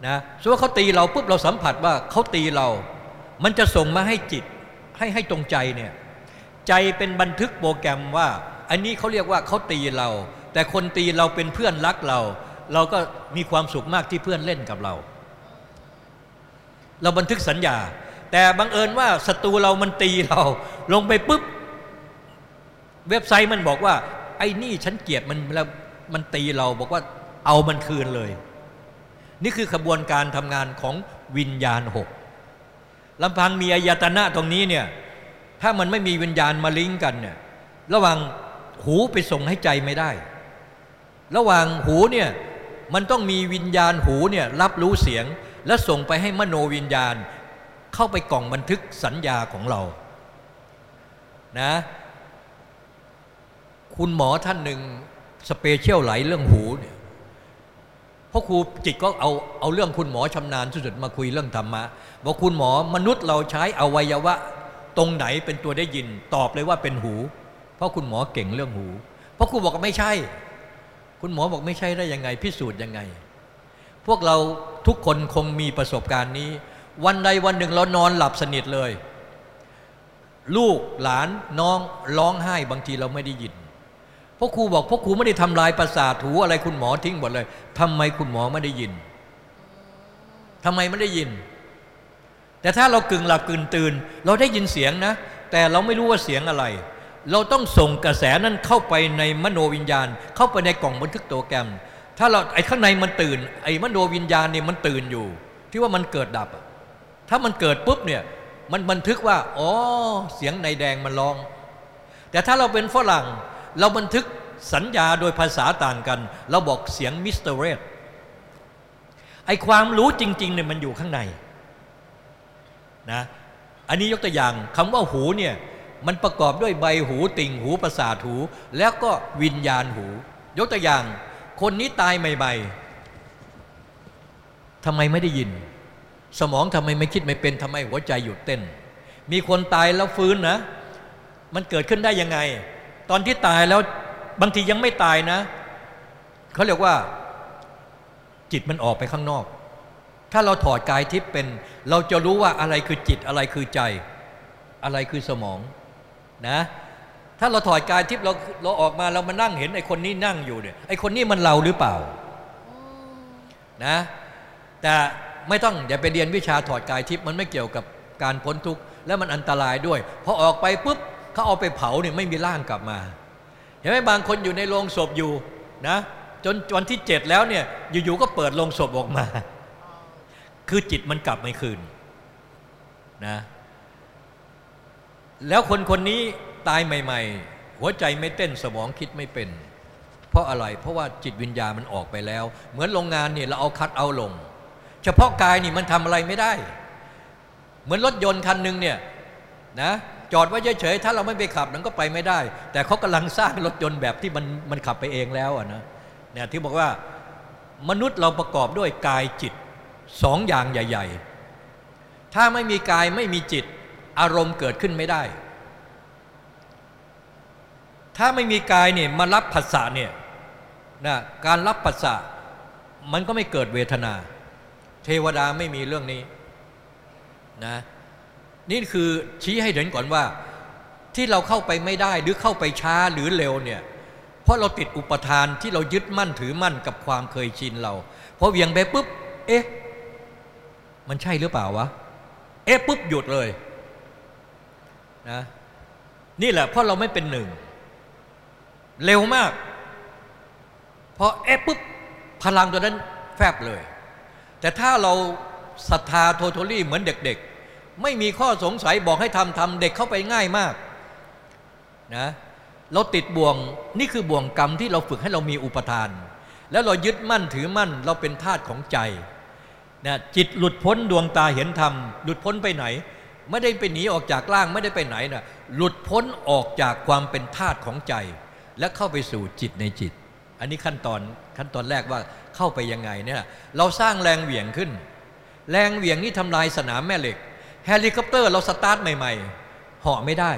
นะสมมติว่าเขาตีเราปุ๊บเราสัมผัสว่าเขาตีเรา มันจะส่งมาให้จิตให้ให้ตรงใจเนี่ยใจเป็นบันทึกโปรแกรมว่า อันนี้เขาเรียกว่าเขาตีเรา แต่คนตีเราเป็นเพื่อนรักเรา เราก็มีความสุขมากที่เพื่อนเล่นกับเรา เราบันทึกสัญญา แต่บังเอิญว่าศัตรูเรามันตีเรา ลงไปปุ๊บ เว็บไซต์มันบอกว่า ไอ้นี่ฉันเกลียดมันแล้วมันตีเราบอกว่าเอามันคืนเลย นี่คือขบวนการทำงานของวิญญาณหกลำพังมีอายตนะตรงนี้เนี่ยถ้ามันไม่มีวิญญาณมาลิงก์กันเนี่ยระหว่างหูไปส่งให้ใจไม่ได้ ระหว่างหูเนี่ยมันต้องมีวิญญาณหูเนี่ยรับรู้เสียง และส่งไปให้มโนวิญญาณ เข้าไปกล่องบันทึกสัญญาของเรานะคุณหมอท่านหนึ่ง specialize เรื่องหูเนี่ย พ่อครูจิตก็เอาเอาเรื่องคุณหมอชำนาญสุดๆมาคุยเรื่องธรรมะบอกคุณหมอมนุษย์เราใช้อวัยวะตรงไหนเป็นตัวได้ยิน ตอบเลยว่าเป็นหู เพราะคุณหมอเก่งเรื่องหู เพราะครูบอกว่าไม่ใช่ คุณหมอบอกไม่ใช่ได้ยังไง พิสูจน์ยังไง พวกเราทุกคนคงมีประสบการณ์นี้ วันใดวันหนึ่งเรานอนหลับสนิทเลย ลูกหลานน้องร้องไห้บางทีเราไม่ได้ยิน พราะครูบอกพราะครูไม่ได้ทำลายประสาทหูอะไรคุณหมอทิ้งหมดเลยทำไมคุณหมอไม่ได้ยินทำไมไม่ได้ยิน แต่ถ้าเรากึ่งหลับกึ่งตื่น เราได้ยินเสียงนะ แต่เราไม่รู้ว่าเสียงอะไร เราต้องส่งกระแสนั้นเข้าไปในมโนวิญญาณ เข้าไปในกล่องบันทึกโปรแกรม ถ้าเราไอ้ข้างในมันตื่น ไอ้มโนวิญญาณเนี่ยมันตื่นอยู่ ที่ว่ามันเกิดดับ ถ้ามันเกิดปุ๊บเนี่ยมันบันทึกว่าอ๋อเสียงในแดงมันร้อง แต่ถ้าเราเป็นฝรั่ง เราบันทึกสัญญาโดยภาษาต่างกัน เราบอกเสียงมิสเตอร์เรดไอความรู้จริงๆเนี่ยมันอยู่ข้างในนะอันนี้ยกตัวอย่างคำว่าหูเนี่ยมันประกอบด้วยใบหูติ่งหูประสาทหู แล้วก็วิญญาณหู ยกตัวอย่าง คนนี้ตายใหม่ๆทำไมไม่ได้ยิน สมองทำไมไม่คิดไม่เป็นทำไมหัวใจหยุดเต้น มีคนตายแล้วฟื้นนะ มันเกิดขึ้นได้ยังไง ตอนที่ตายแล้วบางทียังไม่ตายนะ เขาเรียกว่า จิตมันออกไปข้างนอก ถ้าเราถอดกายทิพย์เป็น เราจะรู้ว่าอะไรคือจิตอะไรคือใจ อะไรคือสมองนะ ถ้าเราถอดกายทิพย์เราเราออกมาเรามานั่งเห็นไอ้คนนี้นั่งอยู่เนี่ยไอ้คนนี้มันเราหรือเปล่านะแต่ไม่ต้องอย่าไปเรียนวิชาถอดกายทิพย์มันไม่เกี่ยวกับการพ้นทุกข์และมันอันตรายด้วยพอออกไปปุ๊บ เขาเอาไปเผาเนี่ยไม่มีร่างกลับมา เห็นไหมบางคนอยู่ในโรงศพอยู่นะจนวันที่เจ็ดแล้วเนี่ยอยู่ๆก็เปิดโรงศพออกมา คือจิตมันกลับไม่คืนนะแล้วคนคนนี้ตายใหม่ ๆ หัวใจไม่เต้นสมองคิดไม่เป็น เพราะอะไรเพราะว่าจิตวิญญาณมันออกไปแล้ว เหมือนโรงงานเนี่ยเราเอาคัดเอาลง เฉพาะกายนี่มันทำอะไรไม่ได้ เหมือนรถยนต์คันหนึ่งเนี่ยนะ จอดไว้เฉยๆถ้าเราไม่ไปขับมันก็ไปไม่ได้ แต่เขากำลังสร้างรถยนต์แบบที่มันมันขับไปเองแล้วอะนะเนี่ยที่บอกว่ามนุษย์เราประกอบด้วยกายจิตสองอย่างใหญ่ ๆ ถ้าไม่มีกายไม่มีจิต อารมณ์เกิดขึ้นไม่ได้ ถ้าไม่มีกายเนี่ยมารับผัสสะเนี่ยนะการรับผัสสะมันก็ไม่เกิดเวทนา เทวดาไม่มีเรื่องนี้นะ นี่คือชี้ให้เห็นก่อนว่าที่เราเข้าไปไม่ได้หรือเข้าไปช้าหรือเร็วเนี่ยเพราะเราติดอุปทานที่เรายึดมั่นถือมั่นกับความเคยชินเราพอเวียงไปปุ๊บ เอ๊ะ มันใช่หรือเปล่าวะ เอ๊ะปุ๊บหยุดเลยนะนี่แหละเพราะเราไม่เป็นหนึ่ง เร็วมากพอเอ๊ะปุ๊บพลังตัวนั้นแฟบเลย แต่ถ้าเราศรัทธาโทโทลี่เหมือนเด็กๆ ไม่มีข้อสงสัยบอกให้ทำทำเด็กเข้าไปง่ายมากนะเราติดบ่วงนี่คือบ่วงกรรมที่เราฝึกให้เรามีอุปทาน แล้วเรายึดมั่นถือมั่นเราเป็นทาสของใจนะจิตหลุดพ้นดวงตาเห็นธรรม หลุดพ้นไปไหน ไม่ได้ไปหนีออกจากร่างไม่ได้ไปไหนนะหลุดพ้นออกจากความเป็นทาสของใจ และเข้าไปสู่จิตในจิต อันนี้ขั้นตอนขั้นตอนแรกว่าเข้าไปยังไงเนี่ยเราสร้างแรงเหวี่ยงขึ้น แรงเหวี่ยงนี่ทำลายสนามแม่เหล็ก เฮลิคอปเตอร์เราสตาร์ทใหม่ๆเหาะไม่ได้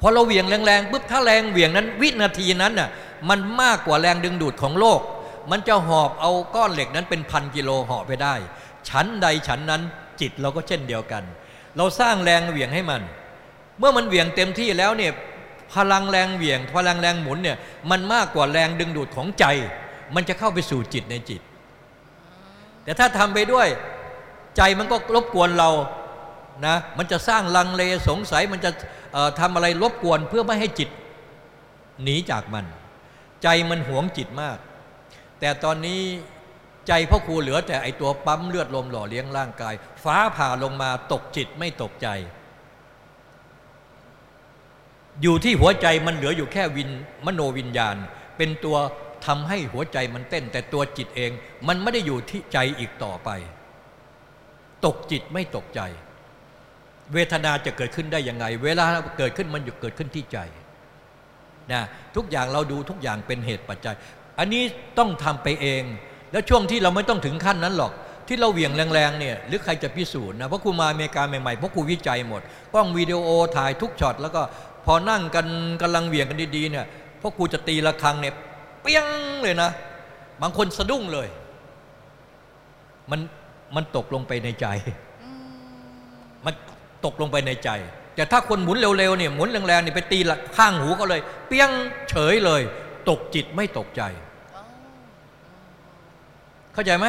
พอเราเหวี่ยงแรงๆปุ๊บถ้าแรงเหวี่ยงนั้น วินาทีนั้นน่ะมันมากกว่าแรงดึงดูดของโลก มันจะหอบเอาก้อนเหล็กนั้นเป็นพันกิโลเหาะไปได้ ชั้นใดชั้นนั้นจิตเราก็เช่นเดียวกัน เราสร้างแรงเหวี่ยงให้มัน เมื่อมันเหวี่ยงเต็มที่แล้วเนี่ยพลังแรงเหวี่ยง พลังแรงหมุนเนี่ยมันมากกว่าแรงดึงดูดของใจ มันจะเข้าไปสู่จิตในจิต แต่ถ้าทำไปด้วย ใจมันก็รบกวนเรานะมันจะสร้างลังเลสงสัยมันจะทำอะไรรบกวนเพื่อไม่ให้จิต หนีจากมัน ใจมันหวงจิตมาก แต่ตอนนี้ใจพ่อครูเหลือแต่ไอตัวปั๊มเลือดลมหล่อเลี้ยงร่างกาย ฟ้าผ่าลงมาตกจิตไม่ตกใจ อยู่ที่หัวใจมันเหลืออยู่แค่วินมโนวิญญาณ เป็นตัวทำให้หัวใจมันเต้น แต่ตัวจิตเองมันไม่ได้อยู่ที่ใจอีกต่อไป ตกจิตไม่ตกใจ เวทนาจะเกิดขึ้นได้ยังไง เวลาเกิดขึ้นมันอยู่เกิดขึ้นที่ใจนะทุกอย่างเราดูทุกอย่างเป็นเหตุปัจจัย อันนี้ต้องทำไปเอง แล้วช่วงที่เราไม่ต้องถึงขั้นนั้นหรอก ที่เราเหวี่ยงแรงๆเนี่ยหรือใครจะพิสูจน์นะเพราะครูมาอเมริกาใหม่ๆเพราะครูวิจัยหมดกล้องวิดีโอถ่ายทุกช็อตแล้วก็พอนั่งกันกำลังเหวี่ยงกันดีๆเนี่ยเพราะครูจะตีระฆังเนี่ยเปี้ยงเลยนะ บางคนสะดุ้งเลย มัน มันตกลงไปในใจ มันตกลงไปในใจ แต่ถ้าคนหมุนเร็วๆเนี่ยหมุนแรงๆเนี่ยไปตีข้างหูก็เลย เปี้ยงเฉยเลย ตกจิตไม่ตกใจ เข้าใจไหม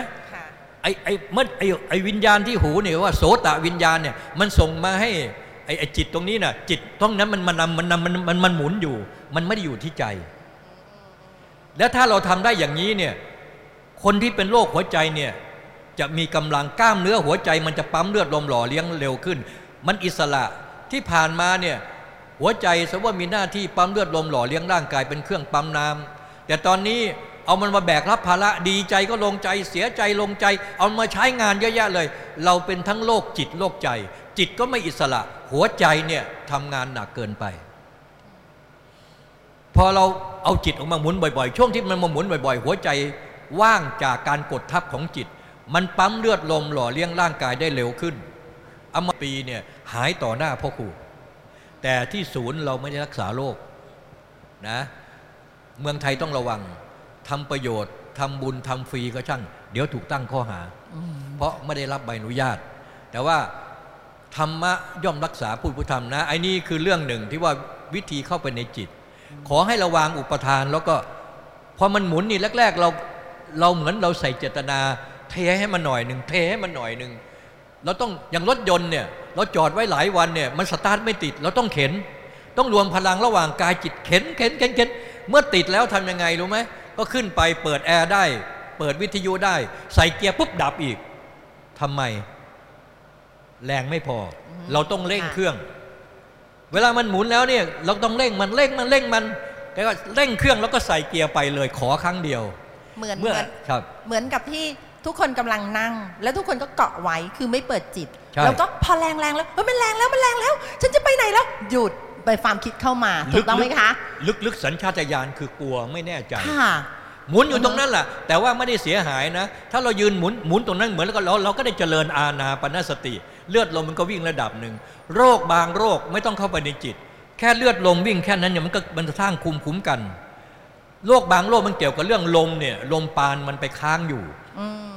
ไอ้ไอ้เมื่อไอ้ไอ้วิญญาณที่หูเนี่ยว่าโสตวิญญาณเนี่ยมันส่งมาให้ไอ้ไอ้จิตตรงนี้น่ะจิตตรงนั้นมันมันมันมันมันมันหมุนอยู่ มันไม่ได้อยู่ที่ใจ แล้วถ้าเราทำได้อย่างนี้เนี่ยคนที่เป็นโรคหัวใจเนี่ย จะมีกำลังกล้ามเนื้อหัวใจ มันจะปั๊มเลือดลมหล่อเลี้ยงเร็วขึ้น มันอิสระที่ผ่านมาเนี่ยหัวใจสมว่ามีหน้าที่ปั๊มเลือดลมหล่อเลี้ยงร่างกายเป็นเครื่องปั๊มน้ำแต่ตอนนี้เอามันมาแบกรับภาระดีใจก็ลงใจเสียใจลงใจ เอามาใช้งานเยอะแยะเลย เราเป็นทั้งโลกจิตโลกใจ จิตก็ไม่อิสระ หัวใจเนี่ยทำงานหนักเกินไป พอเราเอาจิตออกมาหมุนบ่อยๆ ช่วงที่มันมาหมุนบ่อย ๆ หัวใจว่างจากการกดทับของจิต มันปั๊มเลือดลมหล่อเลี้ยงร่างกายได้เร็วขึ้นอมปีเนี่ยหายต่อหน้าพ่อครูแต่ที่ศูนย์เราไม่ได้รักษาโรคนะเมืองไทยต้องระวังทำประโยชน์ทำบุญทำฟรีก็ช่าง เดี๋ยวถูกตั้งข้อหา เพราะไม่ได้รับใบอนุญาต แต่ว่าธรรมะย่อมรักษาผู้ผู้ทำนะไอ้นี่คือเรื่องหนึ่งที่ว่าวิธีเข้าไปในจิต ขอให้ระวังอุปทานแล้วก็พอมันหมุนนี่แรก ๆ เราเราเหมือนเราใส่เจตนา เทให้มันหน่อยหนึ่งเทให้มันหน่อยหนึ่งเราต้องอย่างรถยนต์เนี่ยเราจอดไว้หลายวันเนี่ยมันสตาร์ทไม่ติด เราต้องเข็น ต้องรวมพลังระหว่างกายจิตเข็นเข็นเข็นเข็นเมื่อติดแล้วทำยังไงรู้ไหมก็ขึ้นไปเปิดแอร์ได้ เปิดวิทยุได้ ใส่เกียร์ปุ๊บดับอีกทำไม แรงไม่พอ เราต้องเร่งค่ะเครื่อง เวลามันหมุนแล้วเนี่ยเราต้องเร่งมันเร่งมันเร่งมันแกก็เร่งเครื่องแล้วก็ใส่เกียร์ไปเลยขอครั้งเดียว เหมือนเมื่อเหมือนครับ เหมือนกับที่ ทุกคนกำลังนั่ง แล้วทุกคนก็เกาะไว้คือไม่เปิดจิตใช่แล้วก็พอแรงแรงแล้วเฮ้ยมันแรงแล้วมันแรงแล้ว ฉันจะไปไหนแล้วหยุดไปความคิดเข้ามาถูกต้องไหมคะลึกลึกๆสัญชาตญาณคือกลัวไม่แน่ใจค่ะหมุนอยู่ตรงนั้นแหละแต่ว่าไม่ได้เสียหายนะ ถ้าเรายืนหมุนหมุนตรงนั้นเหมือนแล้วก็เราเราก็ได้เจริญอาณาปณสติ เลือดลมมันก็วิ่งระดับหนึ่งโรคบางโรคไม่ต้องเข้าไปในจิต แค่เลือดลมวิ่งแค่นั้นเนี่ยมันก็มันสร้างคุมคุ้มกันโรคบางโรคมันเกี่ยวกับเรื่องลมเนี่ยลมปานมันไปค้างอยู่อืมค่ะ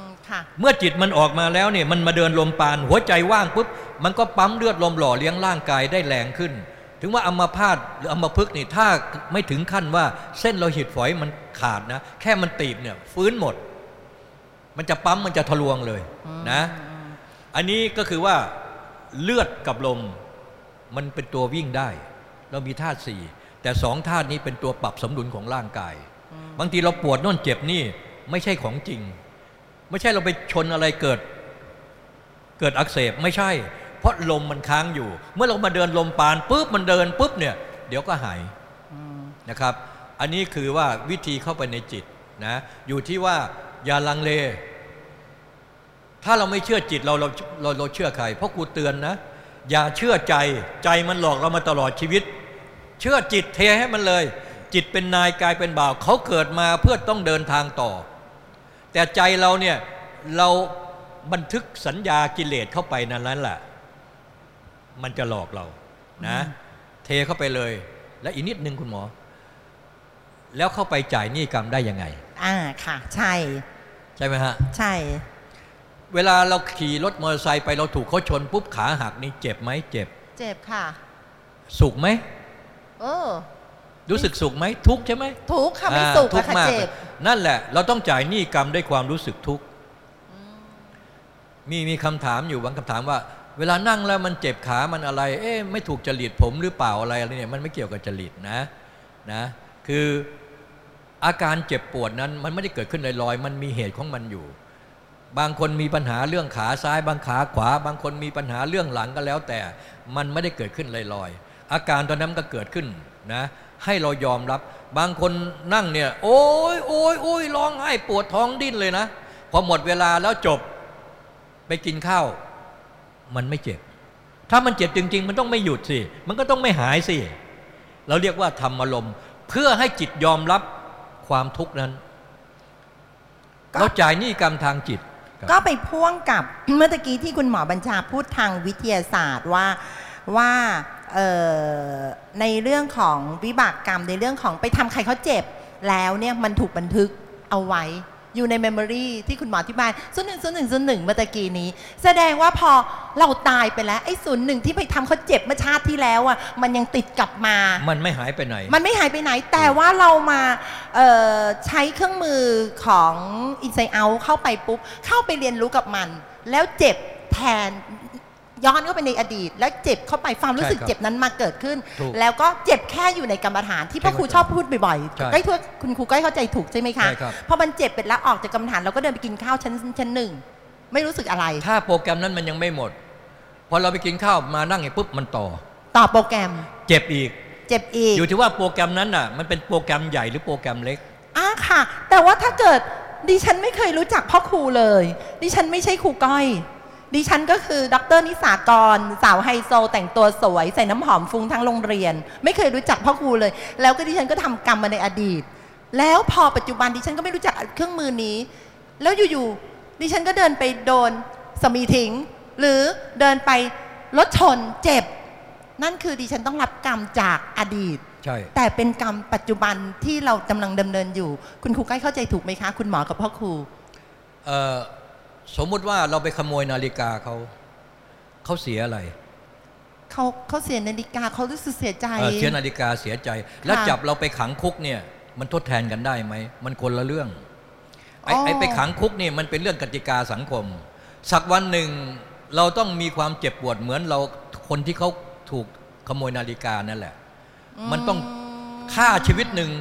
เมื่อจิตมันออกมาแล้วเนี่ยมันมาเดินลมปาน หัวใจว่างปุ๊บมันก็ปั๊มเลือดลมหล่อเลี้ยงร่างกายได้แรงขึ้น ถึงว่าอัมพาตหรืออัมพฤกษ์นี่ถ้าไม่ถึงขั้นว่าเส้นโลหิตฝอยมันขาดนะ แค่มันตีบเนี่ยฟื้นหมด มันจะปั๊มมันจะทะลวงเลยนะ อันนี้ก็คือว่าเลือดกับลมมันเป็นตัววิ่งได้ เรามีธาตุสี่แต่สองธาตุนี้เป็นตัวปรับสมดุลของร่างกาย บางทีเราปวดน่นเจ็บนี่ไม่ใช่ของจริง ไม่ใช่เราไปชนอะไรเกิด เกิดอักเสบไม่ใช่ เพราะลมมันค้างอยู่ เมื่อเรามาเดินลมปานปุ๊บมันเดินปุ๊บเนี่ย เดี๋ยวก็หายนะครับ อันนี้คือว่าวิธีเข้าไปในจิตนะอยู่ที่ว่าอย่าลังเล ถ้าเราไม่เชื่อจิตเราเราเราเราเชื่อใครเพราะกูเตือนนะ อย่าเชื่อใจใจมันหลอกเรามาตลอดชีวิต เชื่อจิตเทให้มันเลย จิตเป็นนายกายเป็นบ่าวเขาเกิดมาเพื่อต้องเดินทางต่อ แต่ใจเราเนี่ยเราบันทึกสัญญากิเลสเข้าไปนั้นนั้นแหละมันจะหลอกเรานะ เทเข้าไปเลย และอีกนิดนึงคุณหมอ แล้วเข้าไปจ่ายหนี้กรรมได้ยังไง อ่าค่ะ ใช่ ใช่ไหมฮะ ใช่ เวลาเราขี่รถมอเตอร์ไซค์ไปเราถูกเขาชนปุ๊บขาหักนี่เจ็บไหมเจ็บ เจ็บค่ะ สุขไหมเออ รู้สึกสุขไหมทุกข์ใช่ไหมทุกข์ค่ะไม่อ่าสุขทุอะกข์ค่ะมากเจ็บนั่นแหละ เราต้องจ่ายหนี้กรรมด้วยความรู้สึกทุกข์มีมีคำถามอยู่บางคำถามว่า เวลานั่งแล้วมันเจ็บขามันอะไร เอ๊ะไม่ถูกจริตผมหรือเปล่าอะไรอะไรเนี่ยมันไม่เกี่ยวกับจริตนะนะคืออาการเจ็บปวดนั้นมันไม่ได้เกิดขึ้นลอยๆ มันมีเหตุของมันอยู่ บางคนมีปัญหาเรื่องขาซ้าย บางขาขวา บางคนมีปัญหาเรื่องหลังก็แล้วแต่ มันไม่ได้เกิดขึ้นลอยๆ อาการตอนนั้นก็เกิดขึ้นนะ ให้เรายอมรับ บางคนนั่งเนี่ยโอ้ยโอ้ยโอ้ยร้องไห้ปวดท้องดิ้นเลยนะ พอหมดเวลาแล้วจบไปกินข้าว มันไม่เจ็บ ถ้ามันเจ็บจริง ๆ มันต้องไม่หยุดสิ มันก็ต้องไม่หายสิ เราเรียกว่าธรรมอารมณ์ เพื่อให้จิตยอมรับความทุกข์นั้นก็เราจ่ายหนี้กรรมทางจิตครับก็ไปพ่วงกับเมื่อตะกี้ที่คุณหมอบัญชาพูดทางวิทยาศาสตร์ว่าว่าเอ่อ ในเรื่องของวิบากกรรมในเรื่องของไปทำใครเขาเจ็บ แล้วเนี่ยมันถูกบันทึกเอาไว้อยู่ในเมมโมรีที่คุณหมออธิบายส่วนหนึ่งส่วนหนึ่งส่วนหนึ่งเมื่อตะกี้นี้ แสดงว่าพอเราตายไปแล้วไอ้ส่วนหนึ่งที่ไปทำเขาเจ็บเมื่อชาติที่แล้วอะมันยังติดกลับมา มันไม่หายไปไหน มันไม่หายไปไหน แต่ว่าเรามาเอ่อใช้เครื่องมือของ Inside Out เข้าไปปุ๊บ เข้าไปเรียนรู้กับมัน แล้วเจ็บแทน ย้อนเข้าไปในอดีต แล้วเจ็บเข้าไปความรู้สึกใช่ครับเจ็บนั้นมาเกิดขึ้นถูกแล้วก็เจ็บแค่อยู่ในกรรมฐานที่พ่อครูใช่ชอบพูดบ่อยใช่ๆใกล้ทั่วคุณครูใกล้เข้าใจถูกใช่ไหมคะใช่ครับพอมันเจ็บเป็นแล้วออกจากกรรมฐานเราก็เดินไปกินข้าวชั้นชั้นหนึ่งไม่รู้สึกอะไร ถ้าโปรแกรมนั้นมันยังไม่หมดพอเราไปกินข้าวมานั่งอย่างปุ๊บมันต่อ ต่อโปรแกรม เจ็บอีก เจ็บอีก อยู่ที่ว่าโปรแกรมนั้นน่ะ มันเป็นโปรแกรมใหญ่หรือโปรแกรมเล็กอะค่ะ แต่ว่าถ้าเกิดดิฉันไม่เคยรู้จักพ่อครูเลย ดิฉันไม่ใช่ครูก้อย ดิฉันก็คือ ดรนิสากร สาวไฮโซ แต่งตัวสวย ใส่น้ำหอมฟุ้งทั้งโรงเรียน ไม่เคยรู้จักพ่อครูเลย แล้วก็ดิฉันก็ทำกรรมมาในอดีต แล้วพอปัจจุบันดิฉันก็ไม่รู้จักเครื่องมือนี้ แล้วอยู่ๆดิฉันก็เดินไปโดนสามีทิ้ง หรือเดินไปรถชนเจ็บ นั่นคือดิฉันต้องรับกรรมจากอดีต ใช่ แต่เป็นกรรมปัจจุบันที่เรากำลังดำเนินอยู่ คุณครูใกล้เข้าใจถูกไหมคะ คุณหมอกับพ่อครู เอ่อ สมมุติว่าเราไปขโมยนาฬิกาเขาเขาเสียอะไรเขาเขาเสียนาฬิกาเขารู้สึกเสียใจเอ่อเสียนาฬิกาเสียใจ แล้วค่ะจับเราไปขังคุกเนี่ยมันทดแทนกันได้ไหมมันคนละเรื่องไอ้ไอ้ไปขังคุกนี่มันเป็นเรื่องกติกาสังคม สักวันหนึ่งเราต้องมีความเจ็บปวดเหมือนเราคนที่เขาถูกขโมยนาฬิกานั่นแหละ มันต้องค่าชีวิตหนึ่ง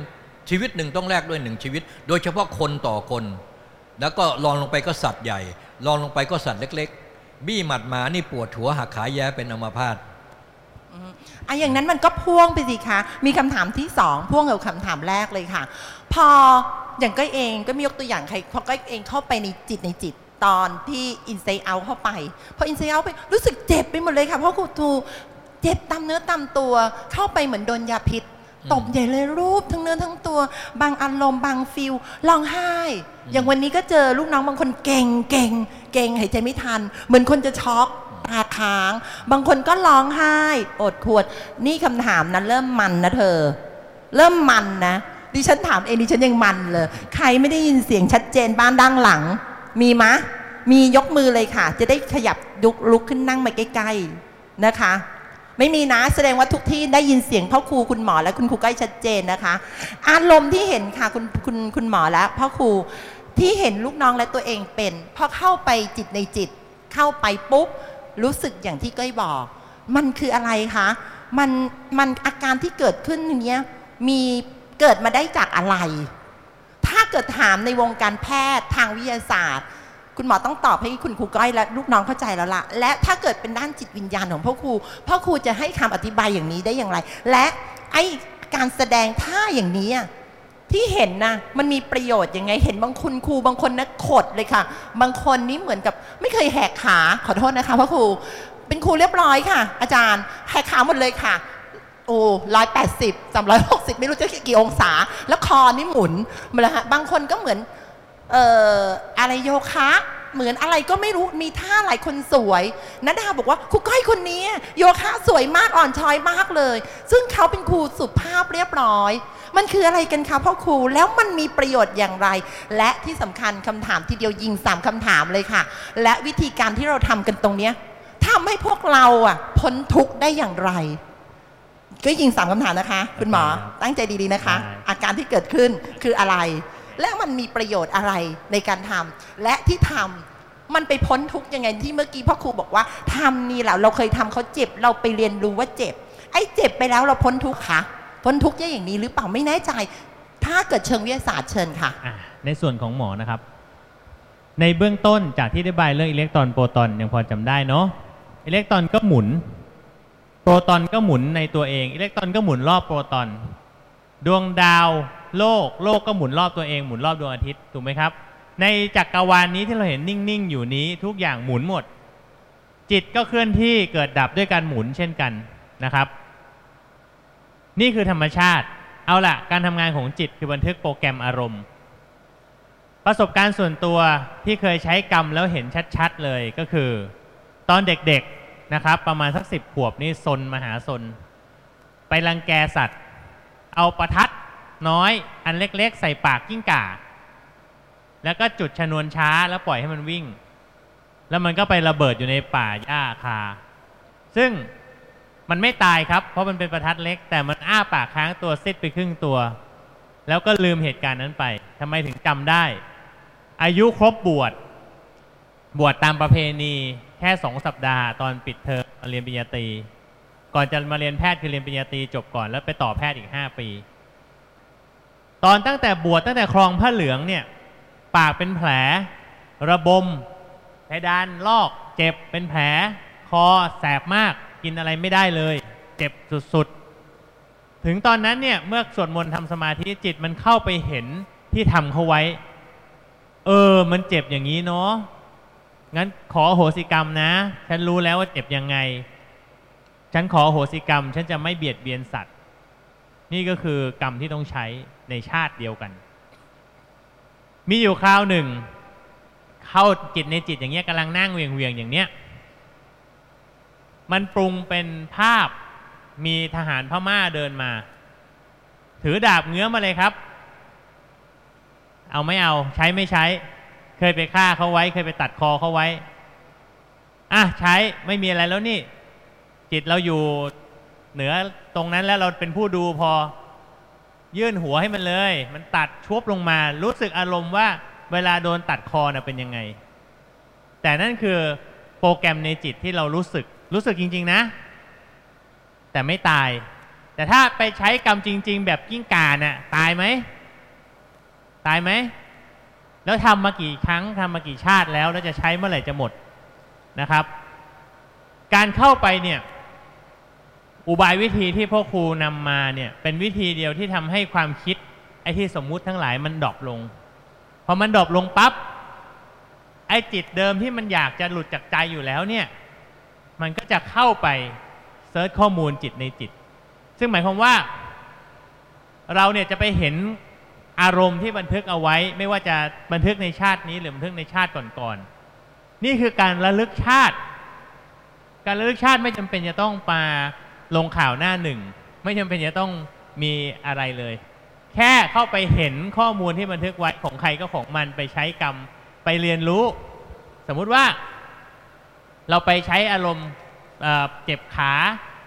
ชีวิตหนึ่งต้องแลกด้วยหนึ่งชีวิต โดยเฉพาะคนต่อคน แล้วก็ลองลงไปก็สัตว์ใหญ่ ลองลงไปก็สัตว์เล็ก ๆ บี้หมัดหมานี่ปวดหัวหักขาแย้เป็นอัมาพาตอะอย่างนั้นมันก็พ่วงไปสิคะ มีคำถามที่สองพ่วงกับคำถามแรกเลยค่ะ พออย่างก็เองก็มียกตัวอย่างใครพอก็เองเข้าไปในจิตในจิตตอนที่อินไซเอาเข้าไป พออินไซเอาไปรู้สึกเจ็บไปหมดเลยค่ะเพราะครูทูเจ็บตามเนื้อตามตัวเข้าไปเหมือนโดนยาพิษ ตบใหญ่เลยรูปทั้งเนื้อทั้งตัว บางอารมณ์บางฟิลร้องไห้ อย่างวันนี้ก็เจอลูกน้องบางคนเก่งเก่งเก่งหายใจไม่ทัน เหมือนคนจะช็อกตาค้าง บางคนก็ร้องไห้ อดขวดนี่คำถามนะเริ่มมันนะเธอ เริ่มมันนะดิฉันถามเองดิฉันยังมันเลย ใครไม่ได้ยินเสียงชัดเจนบ้านด้านหลัง มีมะ มียกมือเลยค่ะ จะได้ขยับลุกลุกขึ้นนั่งมาใกล้ๆนะคะ ไม่มีนะแสดงว่าทุกที่ได้ยินเสียงพ่อครูคุณหมอและคุณครูใกล้ชัดเจนนะคะ อารมณ์ที่เห็นค่ะคุณคุณคุณหมอและพ่อครูที่เห็นลูกน้องและตัวเองเป็นพอเข้าไปจิตในจิต เข้าไปปุ๊บรู้สึกอย่างที่ก้อยบอก มันคืออะไรคะมันมันอาการที่เกิดขึ้นอย่างเงี้ยมีเกิดมาได้จากอะไร ถ้าเกิดถามในวงการแพทย์ทางวิทยาศาสตร์ คุณหมอต้องตอบให้คุณครูก้อยและลูกน้องเข้าใจแล้วล่ะและถ้าเกิดเป็นด้านจิตวิญญาณของพ่อครูพ่อครูจะให้คำอธิบายอย่างนี้ได้อย่างไร และไอการแสดงท่าอย่างนี้ที่เห็นนะมันมีประโยชน์ยังไง เห็นบางคุณครูบางคนนะขดเลยค่ะ บางคนนี่เหมือนกับไม่เคยแหกขาขอโทษนะคะพ่อครูเป็นครูเรียบร้อยค่ะ อาจารย์แหกขาหมดเลยค่ะโอ้ร้อยแปดสิบสามร้อยหกสิบไม่รู้จะกี่องศา แล้วคอนี่หมุนมาเลยฮะบางคนก็เหมือน เอ่ออะไรโยคะ เหมือนอะไรก็ไม่รู้มีท่าหลายคนสวยนัดดาบอกว่าครูก้อยคนนี้ โยคะสวยมากอ่อนช้อยมากเลย ซึ่งเขาเป็นครูสุภาพเรียบร้อย มันคืออะไรกันคะพ่อครูแล้วมันมีประโยชน์อย่างไร และที่สำคัญคำถามทีเดียวยิงสามคำถามเลยค่ะ และวิธีการที่เราทำกันตรงเนี้ยทำให้พวกเราอะพ้นทุกข์ได้อย่างไร ก็ยิงสามคำถามนะคะ คุณหมอครับตั้งใจดีๆนะคะได้อาการที่เกิดขึ้นคืออะไร และมันมีประโยชน์อะไรในการทำและที่ทำมันไปพ้นทุกยังไงที่เมื่อกี้พ่อครูบอกว่าทำนี่แหละเราเคยทำเขาเจ็บเราไปเรียนรู้ว่าเจ็บ ไอ้เจ็บไปแล้วเราพ้นทุกข์คะพ้นทุกข์ได้อย่างนี้หรือเปล่าไม่แน่ใจ ถ้าเกิดเชิงวิทยาศาสตร์เชิญค่ะะในส่วนของหมอนะครับ ในเบื้องต้นจากที่ได้บายเรื่องอิเล็กตรอนโปรตอนยังพอจำได้เนาะอิเล็กตรอนก็หมุน โปรตอนก็หมุนในตัวเอง อิเล็กตรอนก็หมุนรอบโปรตอน ดวงดาว โลกโลกก็หมุนรอบตัวเองหมุนรอบดวงอาทิตย์ถูกไหมครับ ในจักรวาลนี้ที่เราเห็นนิ่งๆอยู่นี้ทุกอย่างหมุนหมด จิตก็เคลื่อนที่เกิดดับด้วยการหมุนเช่นกันนะครับ นี่คือธรรมชาติ เอาละการทำงานของจิตคือบันทึกโปรแกรมอารมณ์ ประสบการณ์ส่วนตัวที่เคยใช้กรรมแล้วเห็นชัดๆเลยก็คือ ตอนเด็กๆนะครับ ประมาณสักสิบขวบนี่ซนมหาซนไปรังแกสัตว์ เอาประทัด น้อยอันเล็กๆ ใส่ปากกิ้งก่า แล้วก็จุดชนวนช้าแล้วปล่อยให้มันวิ่ง แล้วมันก็ไประเบิดอยู่ในป่าหญ้าคา ซึ่งมันไม่ตายครับ เพราะมันเป็นประทัดเล็ก แต่มันอ้าปากค้างตัวซิดไปครึ่งตัว แล้วก็ลืมเหตุการณ์นั้นไปทำไมถึงจำได้ อายุครบบวชบวชตามประเพณีแค่สองสัปดาห์ ตอนปิดเทอมเรียนปริญญาตรีก่อนจะมาเรียนแพทย์คือเรียนปริญญาตรีจบก่อนแล้วไปต่อแพทย์อีก 5 ปี ตอนตั้งแต่บวชตั้งแต่ครองผ้าเหลืองเนี่ย ปากเป็นแผล ระบมเพดานลอก เจ็บเป็นแผล คอแสบมากกินอะไรไม่ได้เลย เจ็บสุดๆ ถึงตอนนั้นเนี่ย เมื่อสวดมนต์ทำสมาธิจิตมันเข้าไปเห็นที่ทำเขาไว้ เออ มันเจ็บอย่างนี้เนาะงั้นขอโหสิกรรมนะ ฉันรู้แล้วว่าเจ็บยังไง ฉันขอโหสิกรรม ฉันจะไม่เบียดเบียนสัตว์ นี่ก็คือกรรมที่ต้องใช้ ในชาติเดียวกัน มีอยู่คราวหนึ่ง เข้าจิตในจิตอย่างเงี้ยกำลังนั่งเวียงเวียงๆอย่างเนี้ยมันปรุงเป็นภาพมีทหารพม่าเดินมา ถือดาบเงื้อมาเลยครับ เอาไม่เอาใช้ไม่ใช้ เคยไปฆ่าเขาไว้ เคยไปตัดคอเขาไว้อะใช้ไม่มีอะไรแล้วนี่ จิตเราอยู่เหนือตรงนั้นแล้วเราเป็นผู้ดูพอ ยื่นหัวให้มันเลย มันตัดชวบลงมา รู้สึกอารมณ์ว่าเวลาโดนตัดคอน่ะเป็นยังไง แต่นั่นคือโปรแกรมในจิตที่เรารู้สึก รู้สึกจริง ๆ นะ แต่ไม่ตาย แต่ถ้าไปใช้กรรมจริง ๆ แบบกิ้งก่าน่ะตายไหม ตายไหม แล้วทำมากี่ครั้งทำมากี่ชาติแล้ว แล้วจะใช้เมื่อไหร่จะหมดนะครับ การเข้าไปเนี่ย อุบายวิธีที่พ่อครูนำมาเนี่ยเป็นวิธีเดียวที่ทำให้ความคิดไอ้ที่สมมุติทั้งหลายมัน drop ลงพอมัน drop ลงปั๊บไอ้จิตเดิมที่มันอยากจะหลุดจากใจอยู่แล้วเนี่ย มันก็จะเข้าไป search ข้อมูลจิตในจิต ซึ่งหมายความว่า เราเนี่ยจะไปเห็นอารมณ์ที่บันทึกเอาไว้ ไม่ว่าจะบันทึกในชาตินี้หรือบันทึกในชาติก่อนๆนี่คือการระลึกชาติ การระลึกชาติไม่จำเป็นจะต้องมา ลงข่าวหน้าหนึ่ง ไม่จำเป็นจะต้องมีอะไรเลย แค่เข้าไปเห็นข้อมูลที่บันทึกไว้ของใครก็ของมันไปใช้กรรมไปเรียนรู้ สมมุติว่า เราไปใช้อารมณ์เจ็บขา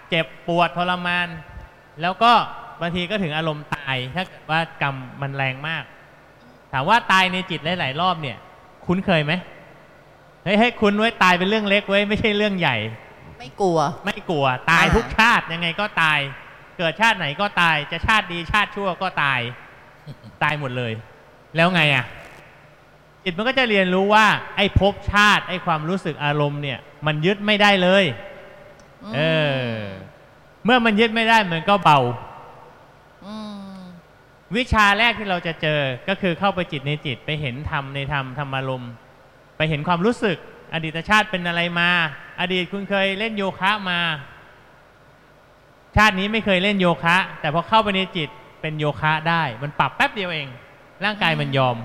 เจ็บปวดทรมาน แล้วก็บางทีก็ถึงอารมณ์ตายถ้าเกิดว่ากรรมมันแรงมาก ถามว่าตายในจิตหลายๆรอบเนี่ย คุ้นเคยไหมเฮ้ยให้คุ้นไว้ตายเป็นเรื่องเล็กไว้ไม่ใช่เรื่องใหญ่ ไม่กลัว ไม่กลัว ตายอ่าทุกชาติยังไงก็ตาย เกิดชาติไหนก็ตาย จะชาติดีชาติชั่วก็ตาย ตายหมดเลย แล้วไงอะจิตมันก็จะเรียนรู้ว่า ไอ้ภพชาติไอ้ความรู้สึกอารมณ์เนี่ย มันยึดไม่ได้เลย เออ เมื่อมันยึดไม่ได้มันก็เบามวิชาแรกที่เราจะเจอก็คือเข้าไปจิตในจิตไปเห็นธรรมในธรรมธรรมารมณ์ ไปเห็นความรู้สึก อดีตชาติเป็นอะไรมา อดีตคุณเคยเล่นโยคะมา ชาตินี้ไม่เคยเล่นโยคะ แต่พอเข้าไปในจิตเป็นโยคะได้ มันปรับแป๊บเดียวเอง ร่างกายมันยอม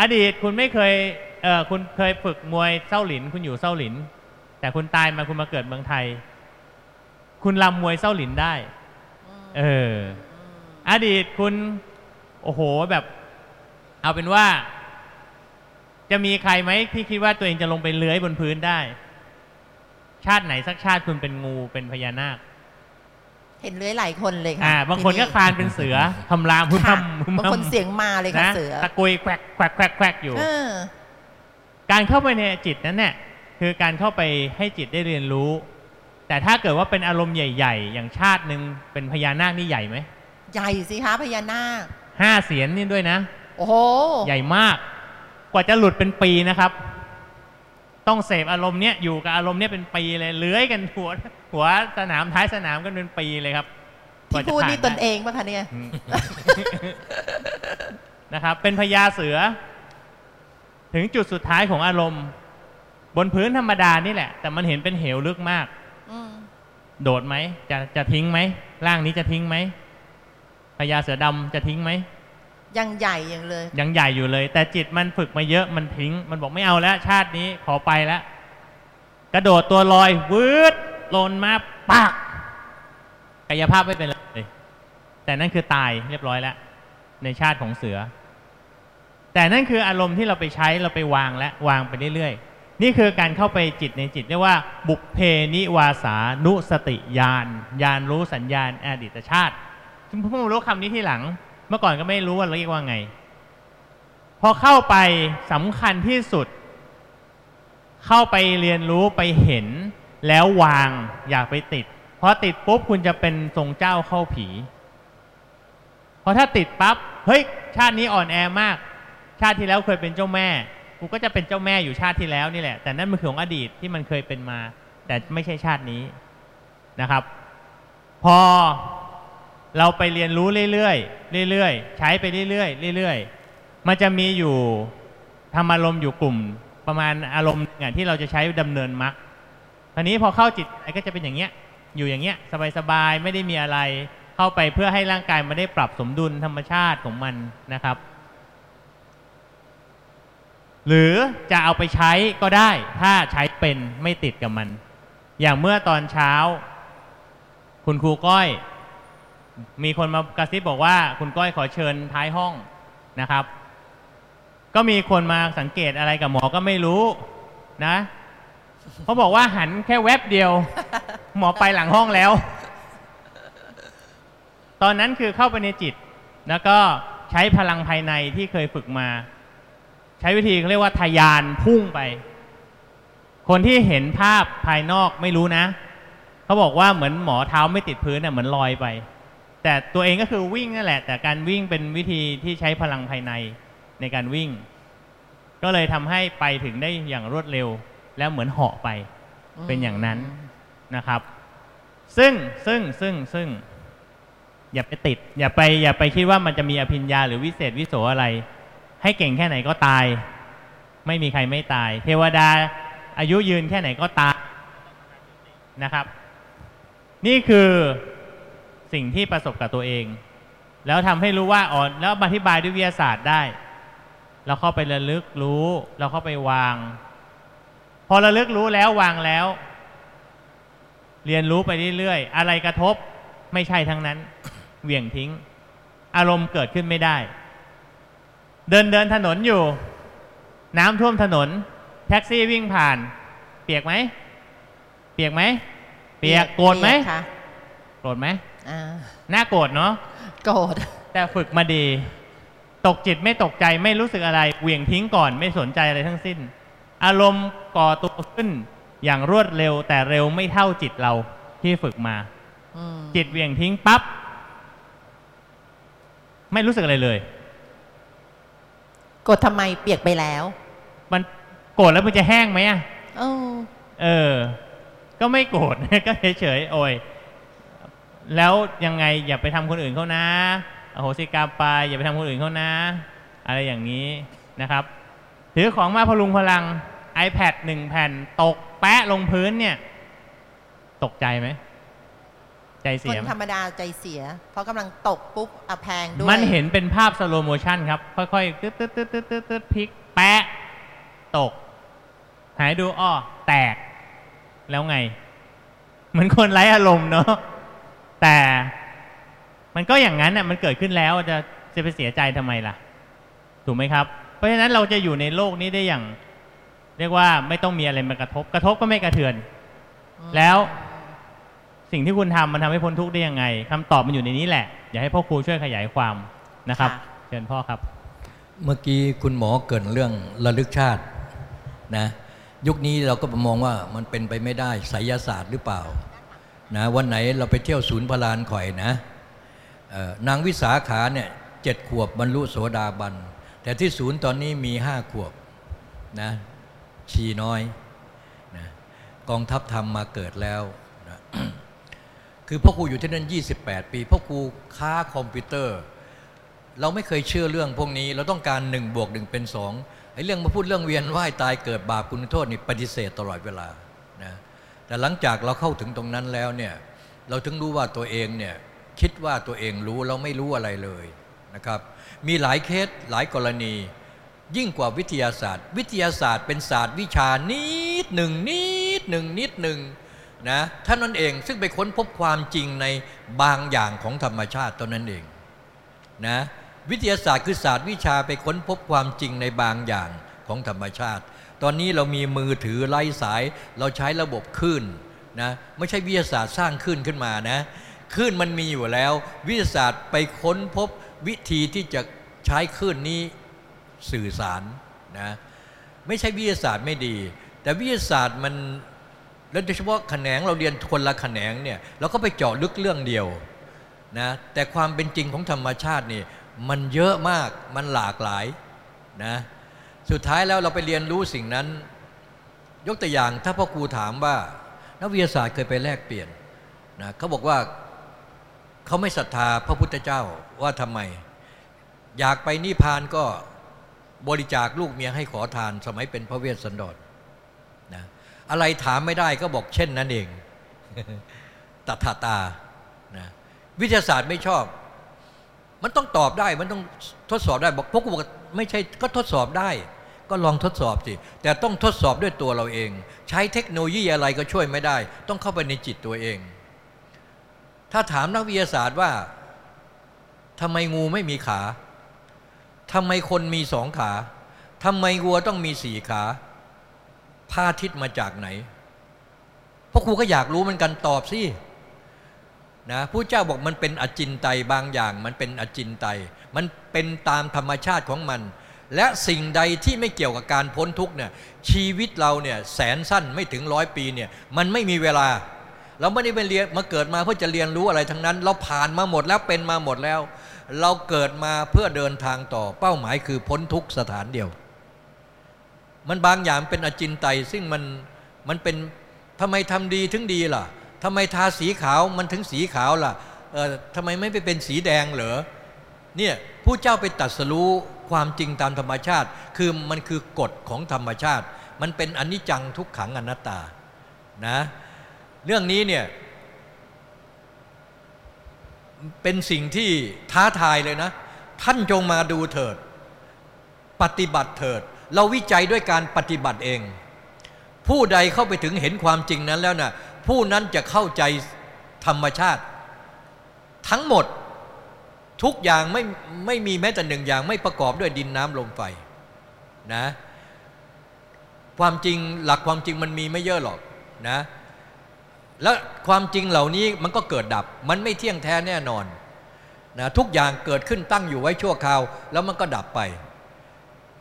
อดีตคุณไม่เคยเออคุณเคยฝึกมวยเส้าหลิน คุณอยู่เส้าหลิน แต่คุณตายมาคุณมาเกิดเมืองไทย คุณลำมวยเส้าหลินได้ เออ อดีตคุณ โอ้โหแบบ เอาเป็นว่า จะมีใครไหมที่คิดว่าตัวเองจะลงไปเลื้อยบนพื้นได้ ชาติไหนสักชาติคุณเป็นงูเป็นพญานาค เห็นเลื้อยหลายคนเลยค่ะอ่าบางคนก็คลานเป็นเสือคำรามพุ่มค่ะพุ่มบางคนเสียงมาเลยค่ะนะเสือตะกุยแควกแควกแควกแควกอยู่เออการเข้าไปในจิตนั้นเนี่ยคือการเข้าไปให้จิตได้เรียนรู้ แต่ถ้าเกิดว่าเป็นอารมณ์ใหญ่ ๆ อย่างชาติหนึ่งเป็นพญานาคนี่ใหญ่ไหมใหญ่สิคะพญานาคห้าเสียนนี่ด้วยนะ โอ้โห ใหญ่มาก กว่าจะหลุดเป็นปีนะครับ ต้องเสพอารมณ์เนี้ยอยู่กับอารมณ์เนี้ยเป็นปีเลยเลื้อยกันหัวหัวสนามท้ายสนามกันเป็นปีเลยครับกว่าที่จะพูดผ่านี่ตนเองปะคะเนี่ยอืมนะครับ เป็นพญาเสือ ถึงจุดสุดท้ายของอารมณ์ บนพื้นธรรมดานี่แหละ แต่มันเห็นเป็นเหวลึกมากอืมโดดไหมจะจะทิ้งไหมร่างนี้จะทิ้งไหมพญาเสือดำจะทิ้งไหม ยังใหญ่ยังเลย ยังใหญ่อยู่เลย แต่จิตมันฝึกมาเยอะมันทิ้ง มันบอกไม่เอาแล้ว ชาตินี้ขอไปแล้ว กระโดดตัวลอยวืดลนมาปากกายภาพไม่เป็นเลย แต่นั่นคือตายเรียบร้อยแล้ว ในชาติของเสือ แต่นั่นคืออารมณ์ที่เราไปใช้เราไปวางและวางไปเรื่อยๆ นี่คือการเข้าไปจิตในจิตเรียกว่า บุพเพนิวาสานุสติญาณญาณรู้สัญญาณอดีตชาติซึ่งเพิ่งมารู้คำนี้ที่หลัง มื่อก่อนก็ไม่รู้ว่าเรียกว่าไง พอเข้าไปสำคัญที่สุด เข้าไปเรียนรู้ไปเห็น แล้ววางอย่าไปติดเพราะติดปุ๊บคุณจะเป็นทรงเจ้าเข้าผีเพราะถ้าติดปั๊บเฮ้ย ชาตินี้อ่อนแอมาก ชาติที่แล้วเคยเป็นเจ้าแม่ กูก็จะเป็นเจ้าแม่อยู่ชาติที่แล้วนี่แหละ แต่นั่นมันคือของอดีตที่มันเคยเป็นมา แต่ไม่ใช่ชาตินี้นะครับ พอ เราไปเรียนรู้เรื่อยๆเรื่อยๆใช้ไปเรื่อยๆเรื่อยๆมันจะมีอยู่ทำอารมณ์อยู่กลุ่ม ประมาณอารมณ์อย่างที่เราจะใช้ดำเนินมรรคทีนี้พอเข้าจิตไอ้ก็จะเป็นอย่างเงี้ย อยู่อย่างเงี้ยสบายๆไม่ได้มีอะไร เข้าไปเพื่อให้ร่างกายมันได้ปรับสมดุลธรรมชาติของมันนะครับ หรือจะเอาไปใช้ก็ได้ ถ้าใช้เป็นไม่ติดกับมัน อย่างเมื่อตอนเช้า คุณครูก้อย มีคนมากระซิบบอกว่าคุณก้อยขอเชิญท้ายห้องนะครับ ก็มีคนมาสังเกตอะไรกับหมอก็ไม่รู้นะเขาบอกว่าหันแค่แวบเดียว หมอไปหลังห้องแล้ว ตอนนั้นคือเข้าไปในจิต แล้วก็ใช้พลังภายในที่เคยฝึกมา ใช้วิธีเขาเรียกว่าทะยานพุ่งไป คนที่เห็นภาพภายนอกไม่รู้นะเขาบอกว่าเหมือนหมอเท้าไม่ติดพื้นน่ะเหมือนลอยไป แต่ตัวเองก็คือวิ่งนั่นแหละ แต่การวิ่งเป็นวิธีที่ใช้พลังภายในในการวิ่ง ก็เลยทำให้ไปถึงได้อย่างรวดเร็ว แล้วเหมือนเหาะไปเป็นอย่างนั้นนะครับ ซึ่งซึ่งซึ่งซึ่งอย่าไปติด อย่าไป อย่าไปคิดว่ามันจะมีอภิญญาหรือวิเศษวิโสอะไร ให้เก่งแค่ไหนก็ตาย ไม่มีใครไม่ตาย เทวดาอายุยืนแค่ไหนก็ตายนะครับ นี่คือ สิ่งที่ประสบกับตัวเอง แล้วทำให้รู้ว่าอ๋อแล้วมาอธิบายด้วยวิทยาศาสตร์ได้ เราเข้าไประลึกรู้ เราเข้าไปวาง พอระลึกรู้แล้ววางแล้ว เรียนรู้ไปเรื่อยๆ อะไรกระทบไม่ใช่ทั้งนั้น เหวี่ยงทิ้ง อารมณ์เกิดขึ้นไม่ได้ เดินเดินถนนอยู่ น้ำท่วมถนน แท็กซี่วิ่งผ่าน เปียกไหม เปียกไหม เปียกโกรธไหมเปียค่ะโกรธไหมอ่า น่าโกรธเนาะโกรธแต่ฝึกมาดี ตกจิตไม่ตกใจไม่รู้สึกอะไรเหวี่ยงทิ้งก่อนไม่สนใจอะไรทั้งสิ้น อารมณ์ก่อตัวขึ้นอย่างรวดเร็ว แต่เร็วไม่เท่าจิตเราที่ฝึกมาอืมจิตเหวี่ยงทิ้งปั๊บไม่รู้สึกอะไรเลยโกรธทำไมเปียกไปแล้ว มันโกรธแล้วมันจะแห้งไหมอะเออเออ ก็ไม่โกรธก็เฉยๆโอ้ย แล้วยังไงอย่าไปทำคนอื่นเขานะอโหสิกรรมไปอย่าไปทำคนอื่นเขานะ อะไรอย่างนี้นะครับถือของมาพลุงพลัง iPad หนึ่งแผ่นตกแปะลงพื้นเนี่ย ตกใจไหมใจคเสียนไหมธรรมดาใจเสีย เพราะกำลังตกปุ๊บอะแพงด้วย มันเห็นเป็นภาพ slow motion ครับ ค่อยๆ ตึ๊ดตึ๊ดตึ๊ดตึ๊ดตึ๊ดตึ๊ดพลิกแปะ ตก หายดูอ้อแตก แล้วไง เหมือนคนไร้อารมณ์เนาะ แต่มันก็อย่างนั้นน่ะมันเกิดขึ้นแล้วจะจะไปเสียใจทำไมล่ะ ถูกไหมครับ เพราะฉะนั้นเราจะอยู่ในโลกนี้ได้อย่าง เรียกว่าไม่ต้องมีอะไรมากระทบ กระทบก็ไม่กระเทือน แล้วสิ่งที่คุณทำมันทำให้พ้นทุกข์ได้ยังไงคำตอบมันอยู่ในนี้แหละ อยากให้พ่อครูช่วยขยายความนะครับค่ะเชิญพ่อครับ เมื่อกี้คุณหมอเกรินเรื่องระลึกชาตินะ ยุคนี้เราก็มองว่ามันเป็นไปไม่ได้ไสยศาสตร์หรือเปล่า นะวันไหนเราไปเที่ยวศูนย์พลานข่อยนะนางวิสาขาเนี่ยเจ็ดขวบบรรลุโสดาบัน แต่ที่ศูนย์ตอนนี้มีห้าขวบนะชีน้อยนะกองทัพธรรมมาเกิดแล้วนะคือพ่อครูอยู่ที่นั่น 28 ปีพ่อครูค้าคอมพิวเตอร์ เราไม่เคยเชื่อเรื่องพวกนี้ เราต้องการหนึ่งบวกหนึ่งเป็นสองไอ้เรื่องมาพูดเรื่องเวียนว่ายตายเกิดบาปคุณโทษนี่ปฏิเสธตลอดเวลา แต่หลังจากเราเข้าถึงตรงนั้นแล้วเนี่ยเราถึงรู้ว่าตัวเองเนี่ยคิดว่าตัวเองรู้เราไม่รู้อะไรเลยนะครับ มีหลายเคสหลายกรณี ยิ่งกว่าวิทยาศาสตร์ วิทยาศาสตร์เป็นศาสตร์วิชานิดหนึ่งนิดหนึ่งนิดหนึ่งนะท่านนั้นเองซึ่งไปค้นพบความจริงในบางอย่างของธรรมชาติตอนนั้นเองนะวิทยาศาสตร์คือศาสตร์วิชาไปค้นพบความจริงในบางอย่างของธรรมชาติ ตอนนี้เรามีมือถือไร้สาย เราใช้ระบบคลื่นนะไม่ใช่วิทยาศาสตร์สร้างคลื่นขึ้นมานะคลื่นมันมีอยู่แล้ว วิทยาศาสตร์ไปค้นพบวิธีที่จะใช้คลื่นนี้สื่อสารนะไม่ใช่วิทยาศาสตร์ไม่ดี แต่วิทยาศาสตร์มันแล้วโดยเฉพาะแขนงเราเรียนคนละแขนงเนี่ยเราก็ไปเจาะลึกเรื่องเดียวนะแต่ความเป็นจริงของธรรมชาตินี่มันเยอะมากมันหลากหลายนะ สุดท้ายแล้วเราไปเรียนรู้สิ่งนั้น ยกตัวอย่างถ้าพ่อครูถามว่า นักวิทยาศาสตร์เคยไปแลกเปลี่ยนนะเขาบอกว่าเขาไม่ศรัทธาพระพุทธเจ้าว่าทำไม อยากไปนิพพานก็บริจาคลูกเมียให้ขอทานสมัยเป็นพระเวสสันดรนะอะไรถามไม่ได้ก็บอกเช่นนั้นเองตถาตานะวิทยาศาสตร์ไม่ชอบ มันต้องตอบได้มันต้องทดสอบได้บอกพวกกูบอกไม่ใช่ก็ทดสอบได้ ก็ลองทดสอบสิแต่ต้องทดสอบด้วยตัวเราเอง ใช้เทคโนโลยีอะไรก็ช่วยไม่ได้ ต้องเข้าไปในจิตตัวเอง ถ้าถามนักวิทยาศาสตร์ว่าทำไมงูไม่มีขาทำไมคนมีสองขาทำไมวัวต้องมีสี่ขาพาทิตมาจากไหนพวกครูก็อยากรู้เหมือนกันตอบสิ นะผู้เจ้าบอกมันเป็นอจินไตยบางอย่าง มันเป็นอจินไตยมันเป็นตามธรรมชาติของมัน และสิ่งใดที่ไม่เกี่ยวกับการพ้นทุกเนี่ยชีวิตเราเนี่ยแสนสั้นไม่ถึงร้อยปีเนี่ยมันไม่มีเวลา เราไม่ได้ไปเรียนมาเกิดมาเพื่อจะเรียนรู้อะไรทั้งนั้น เราผ่านมาหมดแล้วเป็นมาหมดแล้ว เราเกิดมาเพื่อเดินทางต่อเป้าหมายคือพ้นทุกสถานเดียว มันบางอย่างเป็นอจินไตยซึ่งมันมันเป็นทำไมทำดีถึงดีล่ะ ทำไมทาสีขาวมันถึงสีขาวล่ะเออทำไมไม่ไปเป็นสีแดงเหรอเนี่ยผู้เจ้าไปตัดสรู้ความจริงตามธรรมชาติ คือมันคือกฎของธรรมชาติ มันเป็นอนิจจังทุกขังอนัตตานะเรื่องนี้เนี่ยเป็นสิ่งที่ท้าทายเลยนะ ท่านจงมาดูเถิด ปฏิบัติเถิด เราวิจัยด้วยการปฏิบัติเอง ผู้ใดเข้าไปถึงเห็นความจริงนั้นแล้วนะ่ะ ผู้นั้นจะเข้าใจธรรมชาติ ทั้งหมดทุกอย่างไม่ไม่มีแม้แต่หนึ่งอย่างไม่ประกอบด้วยดินน้ำลมไฟนะความจริงหลักความจริงมันมีไม่เยอะหรอกนะแล้วความจริงเหล่านี้มันก็เกิดดับ มันไม่เที่ยงแท้แน่นอนนะทุกอย่างเกิดขึ้นตั้งอยู่ไว้ชั่วคราว แล้วมันก็ดับไป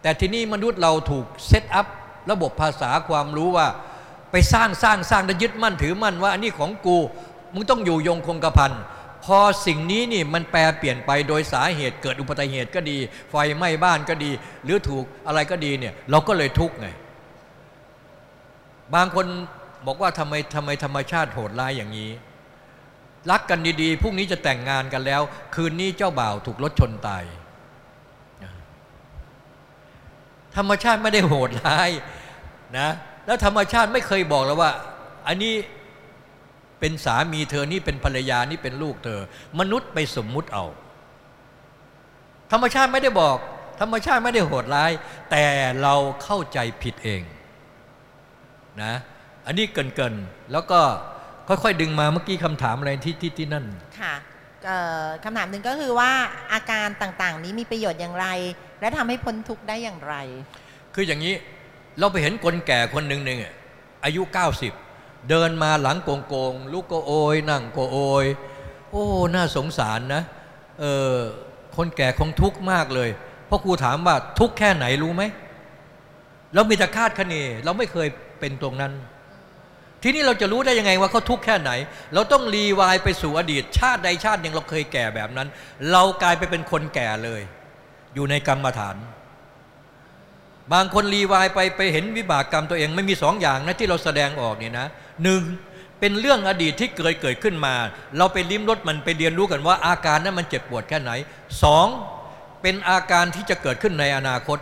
แต่ทีนี้มนุษย์เราถูกเซตอัพระบบภาษาความรู้ว่า ไปสร้างสร้างสร้างแล้วยึดมั่นถือมั่นว่าอันนี้ของกูมึงต้องอยู่ยงคงกระพันพอสิ่งนี้นี่มันแปลเปลี่ยนไปโดยสาเหตุเกิดอุบัติเหตุก็ดี ไฟไหม้บ้านก็ดี หรือถูกอะไรก็ดีเนี่ยเราก็เลยทุกข์ไง บางคนบอกว่าทำไมทำไมธรรมชาติโหดร้ายอย่างนี้ รักกันดีๆพรุ่งนี้จะแต่งงานกันแล้ว คืนนี้เจ้าบ่าวถูกรถชนตายธรรมชาติไม่ได้โหดร้ายนะ แล้วธรรมชาติไม่เคยบอกแล้วว่า อันนี้เป็นสามีเธอนี่เป็นภรรยานี่เป็นลูกเธอ มนุษย์ไปสมมุติเอา ธรรมชาติไม่ได้บอก ธรรมชาติไม่ได้โหดร้าย แต่เราเข้าใจผิดเองนะอันนี้เกินเกินแล้วก็ค่อยๆดึงมาเมื่อกี้คำถามอะไรที่ที่ที่นั่นค่ะคำถามหนึ่งก็คือว่าอาการต่างๆ นี้มีประโยชน์อย่างไร และทำให้พ้นทุกข์ได้อย่างไร คืออย่างนี้ เราไปเห็นคนแก่คนหนึ่งหนึ่งอายุ 90 เดินมาหลังโกงโกงลูกก็โอยนั่งก็โอย โอ้ น่าสงสารนะเออคนแก่คงทุกข์มากเลยเพราะครูถามว่าทุกข์แค่ไหนรู้ไหมเรามีแต่คาดคะเนเราไม่เคยเป็นตรงนั้น ทีนี้เราจะรู้ได้ยังไงว่าเขาทุกข์แค่ไหน เราต้องรีวายไปสู่อดีต ชาติใดชาติหนึ่งเราเคยแก่แบบนั้น เรากลายไปเป็นคนแก่เลย อยู่ในกรรมฐาน บางคนรีวายไปไปเห็นวิบากกรรมตัวเองไม่มีสองอย่างนะที่เราแสดงออกเนี่ยนะหนึ่งเป็นเรื่องอดีตที่เกิดเกิดขึ้นมา เราไปลิ้มรสมันไปเรียนรู้กันว่าอาการนั้นมันเจ็บปวดแค่ไหนสองเป็นอาการที่จะเกิดขึ้นในอนาคต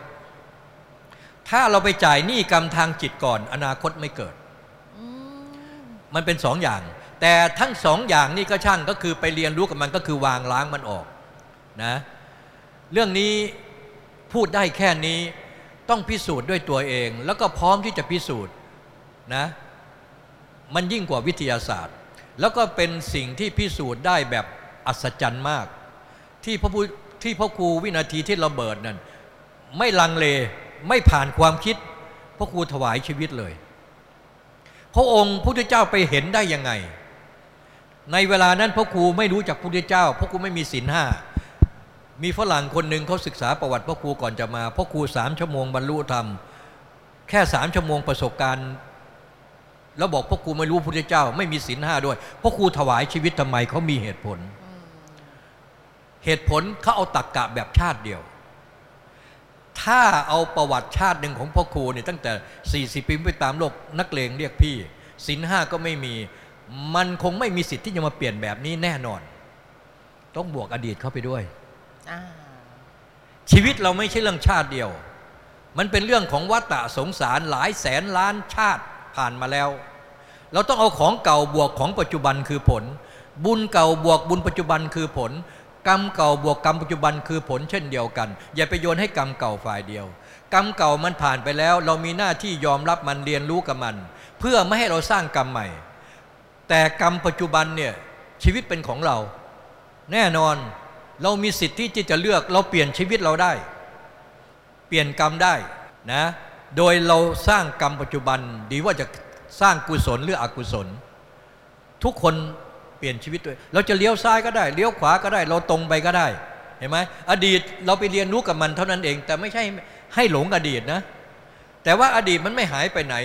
ถ้าเราไปจ่ายหนี้กรรมทางจิตก่อน อนาคตไม่เกิด มันเป็นสองอย่าง แต่ทั้งสองอย่างนี่ก็ช่างก็คือไปเรียนรู้กับมันก็คือวางล้างมันออกนะเรื่องนี้พูดได้แค่นี้ ต้องพิสูจน์ด้วยตัวเอง แล้วก็พร้อมที่จะพิสูจน์นะมันยิ่งกว่าวิทยาศาสตร์ แล้วก็เป็นสิ่งที่พิสูจน์ได้แบบอัศจรรย์มาก ที่พระพุที่พระครูวินาทีที่ระเบิดนั่นไม่ลังเลไม่ผ่านความคิดพระครูถวายชีวิตเลย พระองค์พระพุทธเจ้าไปเห็นได้ยังไง ในเวลานั้นพระครูไม่รู้จักพระพุทธเจ้าพระครูไม่มีศีลห้า มีฝรั่งคนหนึ่งเขาศึกษาประวัติพ่อครูก่อนจะมาพ่อครูสามชั่วโมงบรรลุธรรม แค่สามชั่วโมงประสบการณ์ แล้วบอกพ่อครูไม่รู้พระเจ้า ไม่มีศีลห้าด้วยพ่อครูถวายชีวิตทำไมเขามีเหตุผล เหตุผลเขาเอาตักกะแบบชาติเดียว ถ้าเอาประวัติชาติหนึ่งของพ่อครูเนี่ยตั้งแต่ 40 ปีไปตามโลกนักเลงเรียกพี่ศีลห้าก็ไม่มี มันคงไม่มีสิทธิ์ที่จะมาเปลี่ยนแบบนี้แน่นอน ต้องบวกอดีตเข้าไปด้วย ชีวิตเราไม่ใช่เรื่องชาติเดียว มันเป็นเรื่องของวัฏสงสารหลายแสนล้านชาติผ่านมาแล้ว เราต้องเอาของเก่าบวกของปัจจุบันคือผล บุญเก่าบวกบุญปัจจุบันคือผล กรรมเก่าบวกกรรมปัจจุบันคือผลเช่นเดียวกัน อย่าไปโยนให้กรรมเก่าฝ่ายเดียว กรรมเก่ามันผ่านไปแล้ว เรามีหน้าที่ยอมรับมันเรียนรู้กับมัน เพื่อไม่ให้เราสร้างกรรมใหม่ แต่กรรมปัจจุบันเนี่ยชีวิตเป็นของเรา แน่นอน เรามีสิทธิ์ที่จะเลือกเราเปลี่ยนชีวิตเราได้ เปลี่ยนกรรมได้นะโดยเราสร้างกรรมปัจจุบันดีว่าจะสร้างกุศลหรืออกุศล ทุกคนเปลี่ยนชีวิตด้วยเราจะเลี้ยวซ้ายก็ได้ เลี้ยวขวาก็ได้ เราตรงไปก็ได้เห็นไหมอดีตเราไปเรียนรู้กับมันเท่านั้นเอง แต่ไม่ใช่ให้หลงอดีตนะ แต่ว่าอดีตมันไม่หายไปไหน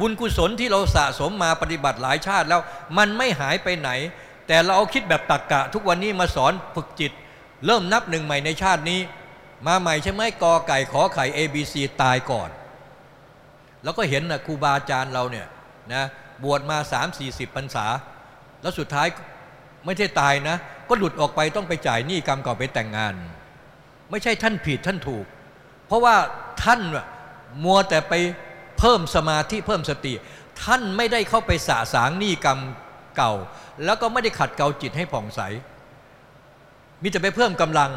บุญกุศลที่เราสะสมมาปฏิบัติหลายชาติแล้ว มันไม่หายไปไหน แต่เราเอาคิดแบบตักกะ ทุกวันนี้มาสอนฝึกจิต เริ่มนับหนึ่งใหม่ในชาตินี้ มาใหม่ใช่ไหมกอไก่ขอไข่ A B C ตายก่อน แล้วก็เห็นนะครูบาอาจารย์เราเนี่ยนะบวชมา 3 4 0พรรษา แล้วสุดท้ายไม่ใช่ตายนะ ก็หลุดออกไปต้องไปจ่ายหนี้กรรมก่อนไปแต่งงาน ไม่ใช่ท่านผิดท่านถูก เพราะว่าท่านมัวแต่ไปเพิ่มสมาธิเพิ่มสติ ท่านไม่ได้เข้าไปสะสางหนี้กรรมเก่า แล้วก็ไม่ได้ขัดเกลาจิตให้ผ่องใส มีแต่ไปเพิ่มกำลัง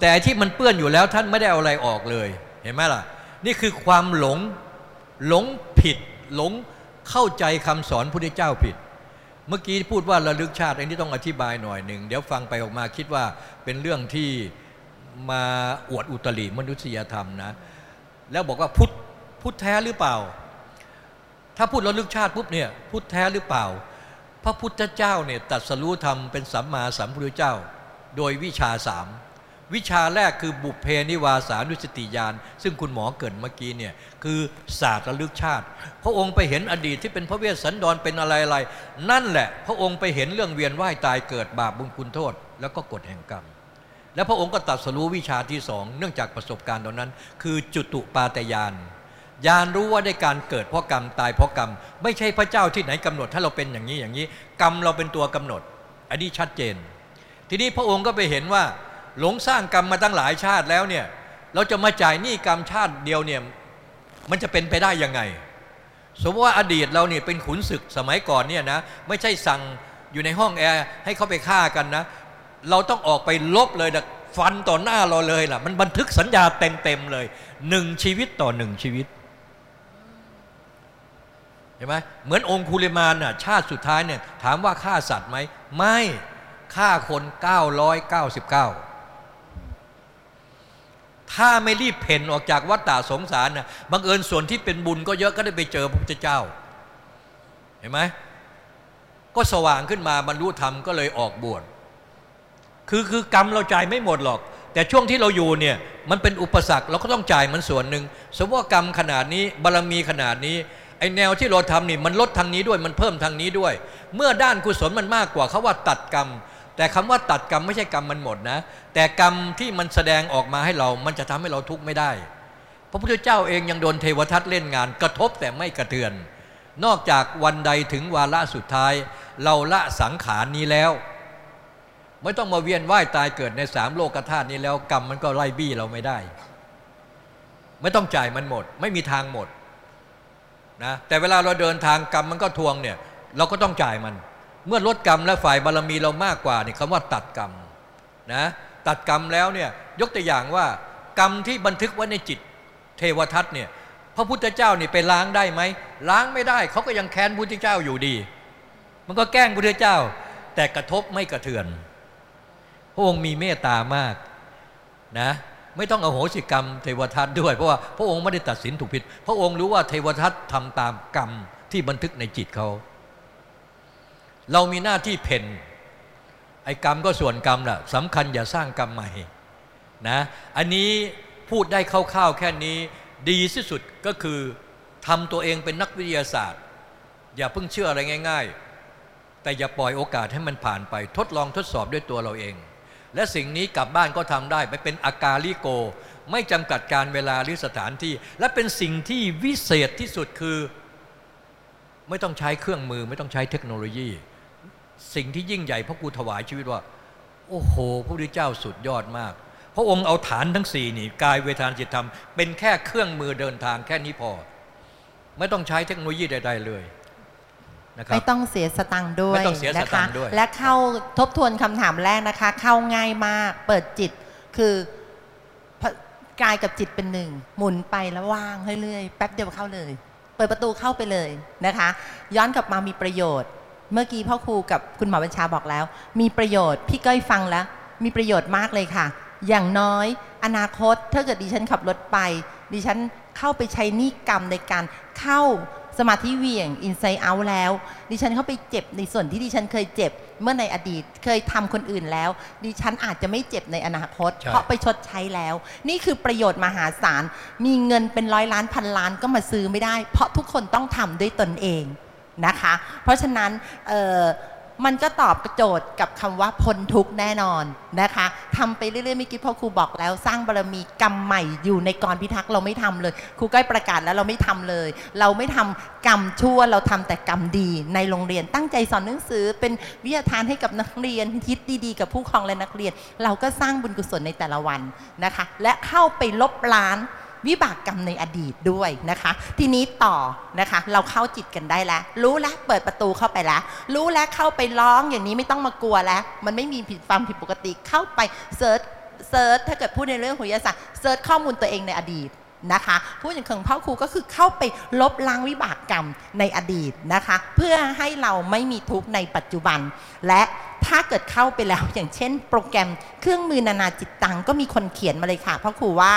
แต่ที่มันเปื้อนอยู่แล้วท่านไม่ได้เอาอะไรออกเลย เห็นไหมล่ะ นี่คือความหลงหลงผิด หลงเข้าใจคำสอนพุทธเจ้าผิด เมื่อกี้พูดว่าระลึกชาติอันนี้ต้องอธิบายหน่อยหนึ่ง เดี๋ยวฟังไปออกมาคิดว่าเป็นเรื่องที่มาอวดอุตริมนุษยธรรมนะ แล้วบอกว่าพุทธพุทธแท้หรือเปล่า ถ้าพูดระลึกชาติปุ๊บเนี่ยพุทธแท้หรือเปล่า พระพุทธเจ้าเนี่ยตัดสรู้ธรรมเป็นสัมมาสัมพุทธเจ้า โดยวิชาสามวิชาแรกคือบุพเพนิวาสานุสติญาณซึ่งคุณหมอเกิดเมื่อกี้เนี่ยคือศาสตร์ระลึกชาติ พระองค์ไปเห็นอดีตที่เป็นพระเวสสันดรเป็นอะไรอะไร นั่นแหละ พระองค์ไปเห็นเรื่องเวียนว่ายตายเกิดบาปบุญคุณโทษ แล้วก็กฎแห่งกรรม แล้วพระองค์ก็ตัดสรู้วิชาที่สองเนื่องจากประสบการณ์ตอนนั้น คือจุตุปาตยานยานรู้ว่าได้การเกิดเพราะกรรมตายเพราะกรรม ไม่ใช่พระเจ้าที่ไหนกำหนด ถ้าเราเป็นอย่างนี้อย่างนี้ กรรมเราเป็นตัวกำหนด อันนี้ชัดเจน ทีนี้พระองค์ก็ไปเห็นว่า หลงสร้างกรรมมาตั้งหลายชาติแล้วเนี่ยเราจะมาจ่ายหนี้กรรมชาติเดียวเนี่ยมันจะเป็นไปได้ยังไง สมมติว่าอดีตเราเนี่ยเป็นขุนศึกสมัยก่อนเนี่ยนะไม่ใช่สั่งอยู่ในห้องแอร์ให้เขาไปฆ่ากันนะ เราต้องออกไปลบเลยนะฟันต่อหน้าเราเลยล่ะ มันบันทึกสัญญาเต็มๆเลยหนึ่งชีวิตต่อหนึ่งชีวิตเห็นไหมเหมือนองคุลิมานน่ะชาติสุดท้ายเนี่ยถามว่าฆ่าสัตว์ไหมไม่ ฆ่าคน 999 ถ้าไม่รีบเพ่นออกจากวัฏฏะสงสารนะบังเอิญส่วนที่เป็นบุญก็เยอะก็ได้ไปเจอพระพุทธเจ้า เห็นไหมก็สว่างขึ้นมาบรรลุธรรมก็เลยออกบวชคือคือกรรมเราจ่ายไม่หมดหรอก แต่ช่วงที่เราอยู่เนี่ยมันเป็นอุปสรรคเราก็ต้องจ่ายมันส่วนหนึ่งสมมติว่ากรรมขนาดนี้บารรมีขนาดนี้ไอแนวที่เราทำนี่มันลดทางนี้ด้วยมันเพิ่มทางนี้ด้วย เมื่อด้านกุศลมันมากกว่าเขาว่าตัดกรรม แต่คำว่าตัดกรรมไม่ใช่กรรมมันหมดนะ แต่กรรมที่มันแสดงออกมาให้เรา มันจะทำให้เราทุกข์ไม่ได้ พระพุทธเจ้าเองยังโดนเทวทัตเล่นงาน กระทบแต่ไม่กระเทือน นอกจากวันใดถึงวาระสุดท้าย เราละสังขารนี้แล้ว ไม่ต้องมาเวียนว่ายตายเกิดในสามโลกธาตุนี้แล้ว กรรมมันก็ไล่บี้เราไม่ได้ ไม่ต้องจ่ายมันหมด ไม่มีทางหมดนะแต่เวลาเราเดินทางกรรมมันก็ทวงเนี่ย เราก็ต้องจ่ายมัน เมื่อลดกรรมและฝ่ายบารมีเรามากกว่านี่คำว่าตัดกรรมนะตัดกรรมแล้วเนี่ยยกตัวอย่างว่ากรรมที่บันทึกไว้ในจิตเทวทัตเนี่ยพระพุทธเจ้านี่ไปล้างได้ไหมล้างไม่ได้เขาก็ยังแค้นพุทธเจ้าอยู่ดี มันก็แกล้งพุทธเจ้า แต่กระทบไม่กระเทือน พระองค์มีเมตตามากนะไม่ต้องเอโหสิกรรมเทวทัตด้วย เพราะว่าพระองค์ไม่ได้ตัดสินถูกผิด พระองค์รู้ว่าเทวทัตทำตามกรรมที่บันทึกในจิตเขา เรามีหน้าที่เพ่นไอ้กรรมก็ส่วนกรรมแหละสำคัญอย่าสร้างกรรมใหม่นะอันนี้พูดได้คร่าวๆแค่นี้ดีที่สุดก็คือทำตัวเองเป็นนักวิทยาศาสตร์ อย่าเพิ่งเชื่ออะไรง่าย ๆ แต่อย่าปล่อยโอกาสให้มันผ่านไป ทดลองทดสอบด้วยตัวเราเอง และสิ่งนี้กลับบ้านก็ทำได้ไปเป็นอากาลิโก ไม่จำกัดการเวลาหรือสถานที่ และเป็นสิ่งที่วิเศษที่สุดคือ ไม่ต้องใช้เครื่องมือ ไม่ต้องใช้เทคโนโลยี สิ่งที่ยิ่งใหญ่พระกูถวายชีวิตว่า โอ้โห พระพุทธเจ้าสุดยอดมาก พระองค์เอาฐานทั้งสี่นี่กายเวทนาจิตธรรม เป็นแค่เครื่องมือเดินทางแค่นี้พอ ไม่ต้องใช้เทคโนโลยีใดๆเลยนะครับไม่ต้องเสียสตังค์ด้วยไม่ต้องเสียสตังค์ด้วยและเข้าทบทวนคำถามแรกนะคะ เข้าง่ายมากเปิดจิตคือกายกับจิตเป็นหนึ่ง หมุนไปแล้วว่างเรื่อยๆแป๊บเดียวเข้าเลย เปิดประตูเข้าไปเลยนะคะ ย้อนกลับมามีประโยชน์ เมื่อกี้พ่อครูกับคุณหมอบัญชาบอกแล้ว มีประโยชน์พี่ก้อยฟังแล้ว มีประโยชน์มากเลยค่ะ อย่างน้อย อนาคตถ้าเกิดดิฉันขับรถไป ดิฉันเข้าไปใช้นิกรรมในการเข้าสมาธิเหวี่ยง inside out แล้ว ดิฉันเข้าไปเจ็บในส่วนที่ดิฉันเคยเจ็บเมื่อในอดีตเคยทำคนอื่นแล้ว ดิฉันอาจจะไม่เจ็บในอนาคตใช่เพราะไปชดใช้แล้ว นี่คือประโยชน์มหาศาล มีเงินเป็นร้อยล้านพันล้านก็มาซื้อไม่ได้ เพราะทุกคนต้องทำด้วยตนเอง นะคะ เพราะฉะนั้นมันก็ตอบโจทย์กับคำว่าพ้นทุกแน่นอนนะคะทำไปเรื่อยๆไม่อกี้พ่อครูบอกแล้ว สร้างบารมีกรรมใหม่อยู่ในกรพิทักษ์เราไม่ทำเลย ครูก้อยประกาศแล้วเราไม่ทำเลย เราไม่ทำกรรมชั่วเราทำแต่กรรมดีในโรงเรียนตั้งใจสอนหนังสือ เป็นวิทยาทานให้กับนักเรียนคิดดีๆ กับผู้ปกครองและนักเรียน เราก็สร้างบุญกุศลในแต่ละวันนะคะ และเข้าไปลบล้าง วิบากกรรมในอดีตด้วยนะคะ ทีนี้ต่อนะคะ เราเข้าจิตกันได้แล้ว รู้แล้วเปิดประตูเข้าไปแล้ว รู้แล้วเข้าไปร้องอย่างนี้ไม่ต้องมากลัวแล้ว มันไม่มีผิดความผิดปกติเข้าไป search search ถ้าเกิดพูดในเรื่องวิทยาศาสตร์ search ข้อมูลตัวเองในอดีตนะคะพูดอย่างของพ่อครูก็คือเข้าไปลบล้างวิบากกรรมในอดีตนะคะ เพื่อให้เราไม่มีทุกข์ในปัจจุบัน และถ้าเกิดเข้าไปแล้วอย่างเช่น โปรแกรมเครื่องมือนานาจิตตังก็มีคนเขียนมาเลยค่ะพ่อครูว่า